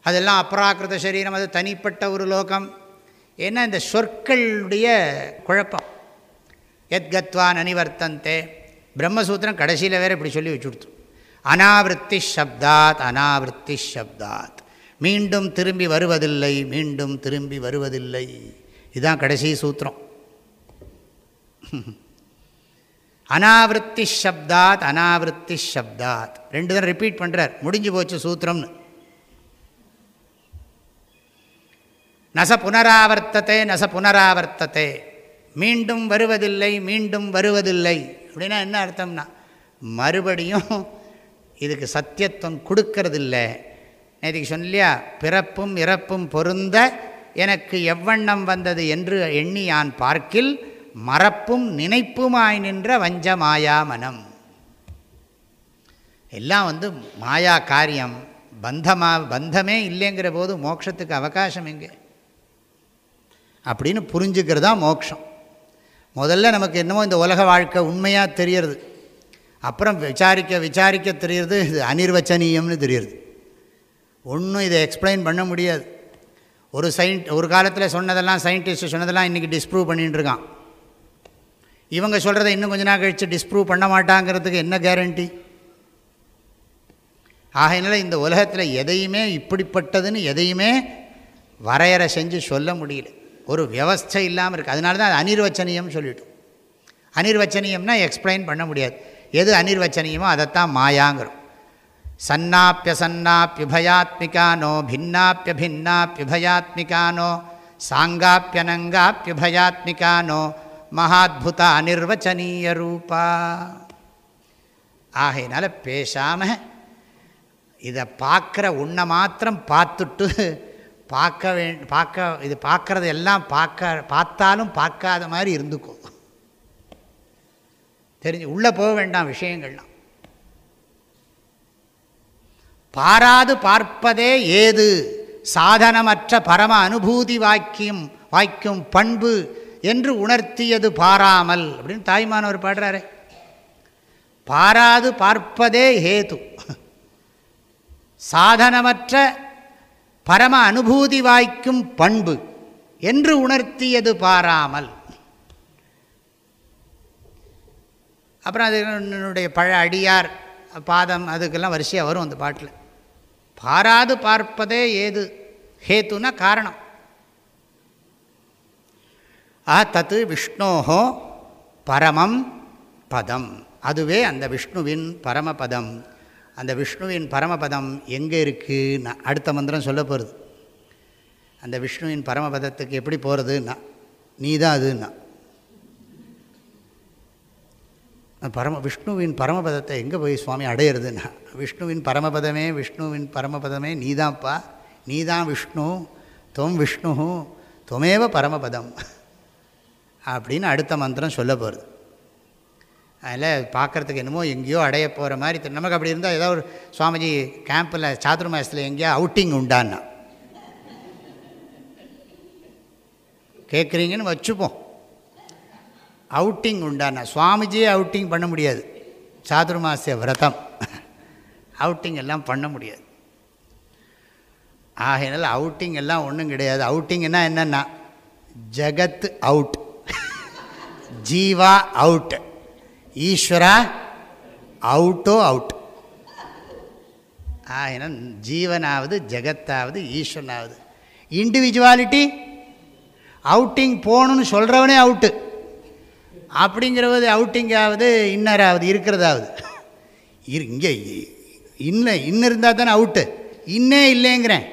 அதெல்லாம் அப்ராக்கிருத சரீரம் அது தனிப்பட்ட ஒரு லோகம். ஏன்னா இந்த சொற்களுடைய குழப்பம். எத்கத்வான் அனிவர்த்தந்தே பிரம்மசூத்திரம் கடைசியில் வேறு இப்படி சொல்லி வச்சுடுத்து. அனாவிருத்தி ஷப்தாத் அனாவிருத்தி ஷப்தாத். மீண்டும் திரும்பி வருவதில்லை மீண்டும் திரும்பி வருவதில்லை. இதுதான் கடைசி சூத்திரம். அனாவிருத்தி ஷப்தாத் அனாவிருத்தி ஷப்தாத். ரெண்டு தான் ரிப்பீட் பண்ணுறார் முடிஞ்சு போச்சு சூத்திரம்னு. நச புனராவர்த்தத்தை நச புனராவர்த்தத்தை மீண்டும் வருவதில்லை மீண்டும் வருவதில்லை. அப்படின்னா என்ன அர்த்தம்னா மறுபடியும் இதுக்கு சத்தியத்துவம் கொடுக்கறதில்லை. நேற்றுக்கு சொன்னியா பிறப்பும் இறப்பும் பொருந்த எனக்கு எவ்வண்ணம் வந்தது என்று எண்ணி யான் பார்க்கில் மறப்பும் நினைப்புமாய் நின்ற வஞ்ச மாயா மனம். எல்லாம் வந்து மாயா காரியம். பந்தமா பந்தமே இல்லைங்கிற போது மோட்சத்துக்கு அவகாசம் எங்கே? அப்படின்னு புரிஞ்சுக்கிறது தான் மோட்சம் முதல்ல நமக்கு என்னமோ இந்த உலக வாழ்க்கை உண்மையாக தெரியறது. அப்புறம் விசாரிக்க விசாரிக்க தெரியறது இது அனிர்வச்சனீயம்னு தெரியுது ஒன்றும் இதை எக்ஸ்பிளைன் பண்ண முடியாது. ஒரு சயின்ட் ஒரு காலத்தில் சொன்னதெல்லாம் சயின்டிஸ்ட் சொன்னதெல்லாம் இன்றைக்கி டிஸ்ப்ரூவ் பண்ணிகிட்டு இருக்கான். இவங்க சொல்கிறத இன்னும் கொஞ்ச நாள் கழித்து டிஸ்ப்ரூவ் பண்ண மாட்டாங்கிறதுக்கு என்ன கேரண்டி ஆகையினால இந்த உலகத்தில் எதையுமே இப்படிப்பட்டதுன்னு எதையுமே வரையறை செஞ்சு சொல்ல முடியல. ஒரு வியவஸ்தை இல்லாமல் இருக்குது அதனால தான் அது அனிர்வச்சனியம் சொல்லிவிட்டோம் அனிர்வச்சனியம்னா எக்ஸ்பிளைன் பண்ண முடியாது. எது அனிர்வச்சனியமோ அதைத்தான் மாயாங்கிறோம். சன்னாப்பியசன்னாப்பியுபயாத்மிகானோ பின்னாப்பியபின்னாப்பியுபயாத்மிகானோ சாங்காப்பியனங்காப்பியுபயாத்மிகானோ மகாத்புத அனிர்வச்சனீய ரூபா. ஆகையினால பேசாமல் இதை பார்க்குற உன்னை மாத்திரம் பார்த்துட்டு பார்க்க வே பார்க்க இது பார்க்குறது எல்லாம் பார்க்க பார்த்தாலும் பார்க்காத மாதிரி இருந்துக்கும் தெரிஞ்சு உள்ளே போக வேண்டாம் விஷயங்கள்லாம். பாராது பார்ப்பதே ஏது? சாதனமற்ற பரம அனுபூதி வாக்கியம் வாய்க்கும் பண்பு என்று உணர்த்தியது பாராமல். அப்படின்னு தாய்மானவர் பாடுறாரு. பாராது பார்ப்பதே ஹேது சாதனமற்ற பரம அனுபூதி வாய்க்கும் பண்பு என்று உணர்த்தியது பாராமல். அப்புறம் அது என்னுடைய பழ அடியார் பாதம் அதுக்கெல்லாம் வரிசையாக வரும் அந்த பாட்டில். பாராது பார்ப்பதே ஏது? ஹேத்துனா காரணம். ஆ தத்து விஷ்ணோஹோ பரமம் பதம். அதுவே அந்த விஷ்ணுவின் பரமபதம் அந்த விஷ்ணுவின் பரமபதம் எங்கே இருக்குன்னா அடுத்த மந்திரம் சொல்ல போகிறது அந்த விஷ்ணுவின் பரமபதத்துக்கு எப்படி போகிறதுன்னா நீ தான் அதுன்னா பரம விஷ்ணுவின் பரமபதத்தை எங்கே போய் சுவாமி அடையிறதுன்னா விஷ்ணுவின் பரமபதமே விஷ்ணுவின் பரமபதமே நீ தான்ப்பா நீதான் விஷ்ணு தொம் விஷ்ணு தொமேவ பரமபதம். அப்படின்னு அடுத்த மந்திரம் சொல்ல போகிறது அதில் பார்க்குறதுக்கு என்னமோ எங்கேயோ அடைய போகிற மாதிரி நமக்கு அப்படி இருந்தால் ஏதோ ஒரு சுவாமிஜி கேம்பில் சாதுர் மாதத்தில் எங்கேயோ அவுட்டிங் உண்டான்னா. கேட்குறீங்கன்னு வச்சுப்போம். அவுட்டிங் உண்டானா சுவாமிஜியே அவுட்டிங் பண்ண முடியாது. சாதுர்மாசிய விரதம். அவுட்டிங் எல்லாம் பண்ண முடியாது. ஆகையினால் அவுட்டிங் எல்லாம் ஒன்றும் கிடையாது. அவுட்டிங்னா என்னென்னா ஜகத் அவுட் [laughs] ஜீவா அவுட் ஈஸ்வரா அவுட்டோ அவுட். ஆகினா ஜீவனாவது ஜெகத்தாவது ஈஸ்வரனாவது. இண்டிவிஜுவாலிட்டி அவுட்டிங் போகணுன்னு சொல்கிறவனே அவுட்டு அப்படிங்கிறது அவுட்டிங்காவது இன்னராவது இருக்கிறதாவது. இரு இங்கே இன்னும் இன்னும் இருந்தால் தானே அவுட்டு இன்னே இல்லைங்கிறேன்.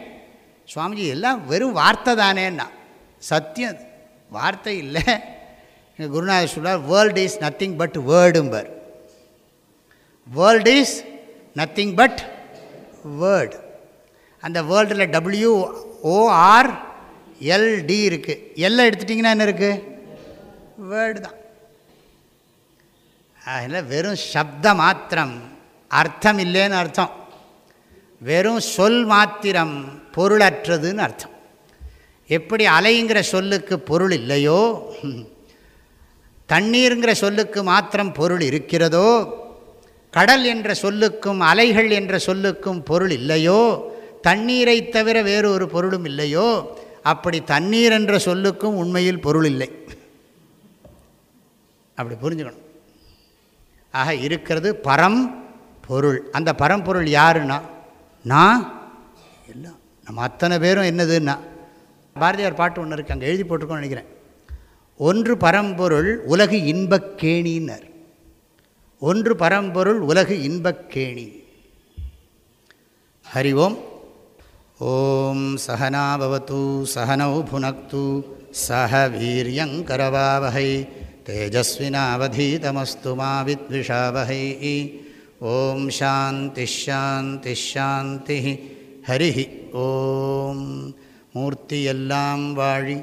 சுவாமிஜி எல்லாம் வெறும் வார்த்தை தானேன்னா. சத்தியம் வார்த்தை இல்லை. குருநாதர் சொல்வார் world is nothing but வேர்டும்பர் world is nothing but word அந்த வேர்ல்டில் டபிள்யூ ஓஆர் எல்டி இருக்குது எல்லை எடுத்துட்டிங்கன்னா என்ன இருக்குது வேர்டு தான். அதில் வெறும் சப்த மாத்திரம் அர்த்தம் இல்லைன்னு அர்த்தம். வெறும் சொல் மாத்திரம் பொருளற்றதுன்னு அர்த்தம். எப்படி அலைங்கிற சொல்லுக்கு பொருள் இல்லையோ தண்ணீருங்கிற சொல்லுக்கு மாத்திரம் பொருள் இருக்கிறதோ கடல் என்ற சொல்லுக்கும் அலைகள் என்ற சொல்லுக்கும் பொருள் இல்லையோ தண்ணீரை தவிர வேறு ஒரு பொருளும் இல்லையோ அப்படி தண்ணீர் என்ற சொல்லுக்கும் உண்மையில் பொருள் இல்லை. அப்படி புரிஞ்சுக்கணும். ஆக இருக்கிறது பரம் பொருள். அந்த பரம்பொருள் யாருன்னா? நான். எல்லாம். நம்ம அத்தனை பேரும் என்னதுன்னா? பாரதியார் பாட்டு ஒன்று இருக்குது அங்கே எழுதி போட்டிருக்கோன்னு நினைக்கிறேன். ஒன்று பரம்பொருள் உலகு இன்பக்கேணினர் ஒன்று பரம்பொருள் உலகு இன்பக்கேணி ஹரி ஓம். ஓம் சகனாபவத்து சகனௌ புனக்து சக வீரியங்கரவாவகை தேஜஸ்வினாவதீதமஸ்து மாவித்விஷாவகை ஓம் சாந்தி ஷாந்தி ஷாந்தி. ஹரி ஓம். மூர்த்தியெல்லாம் வாழி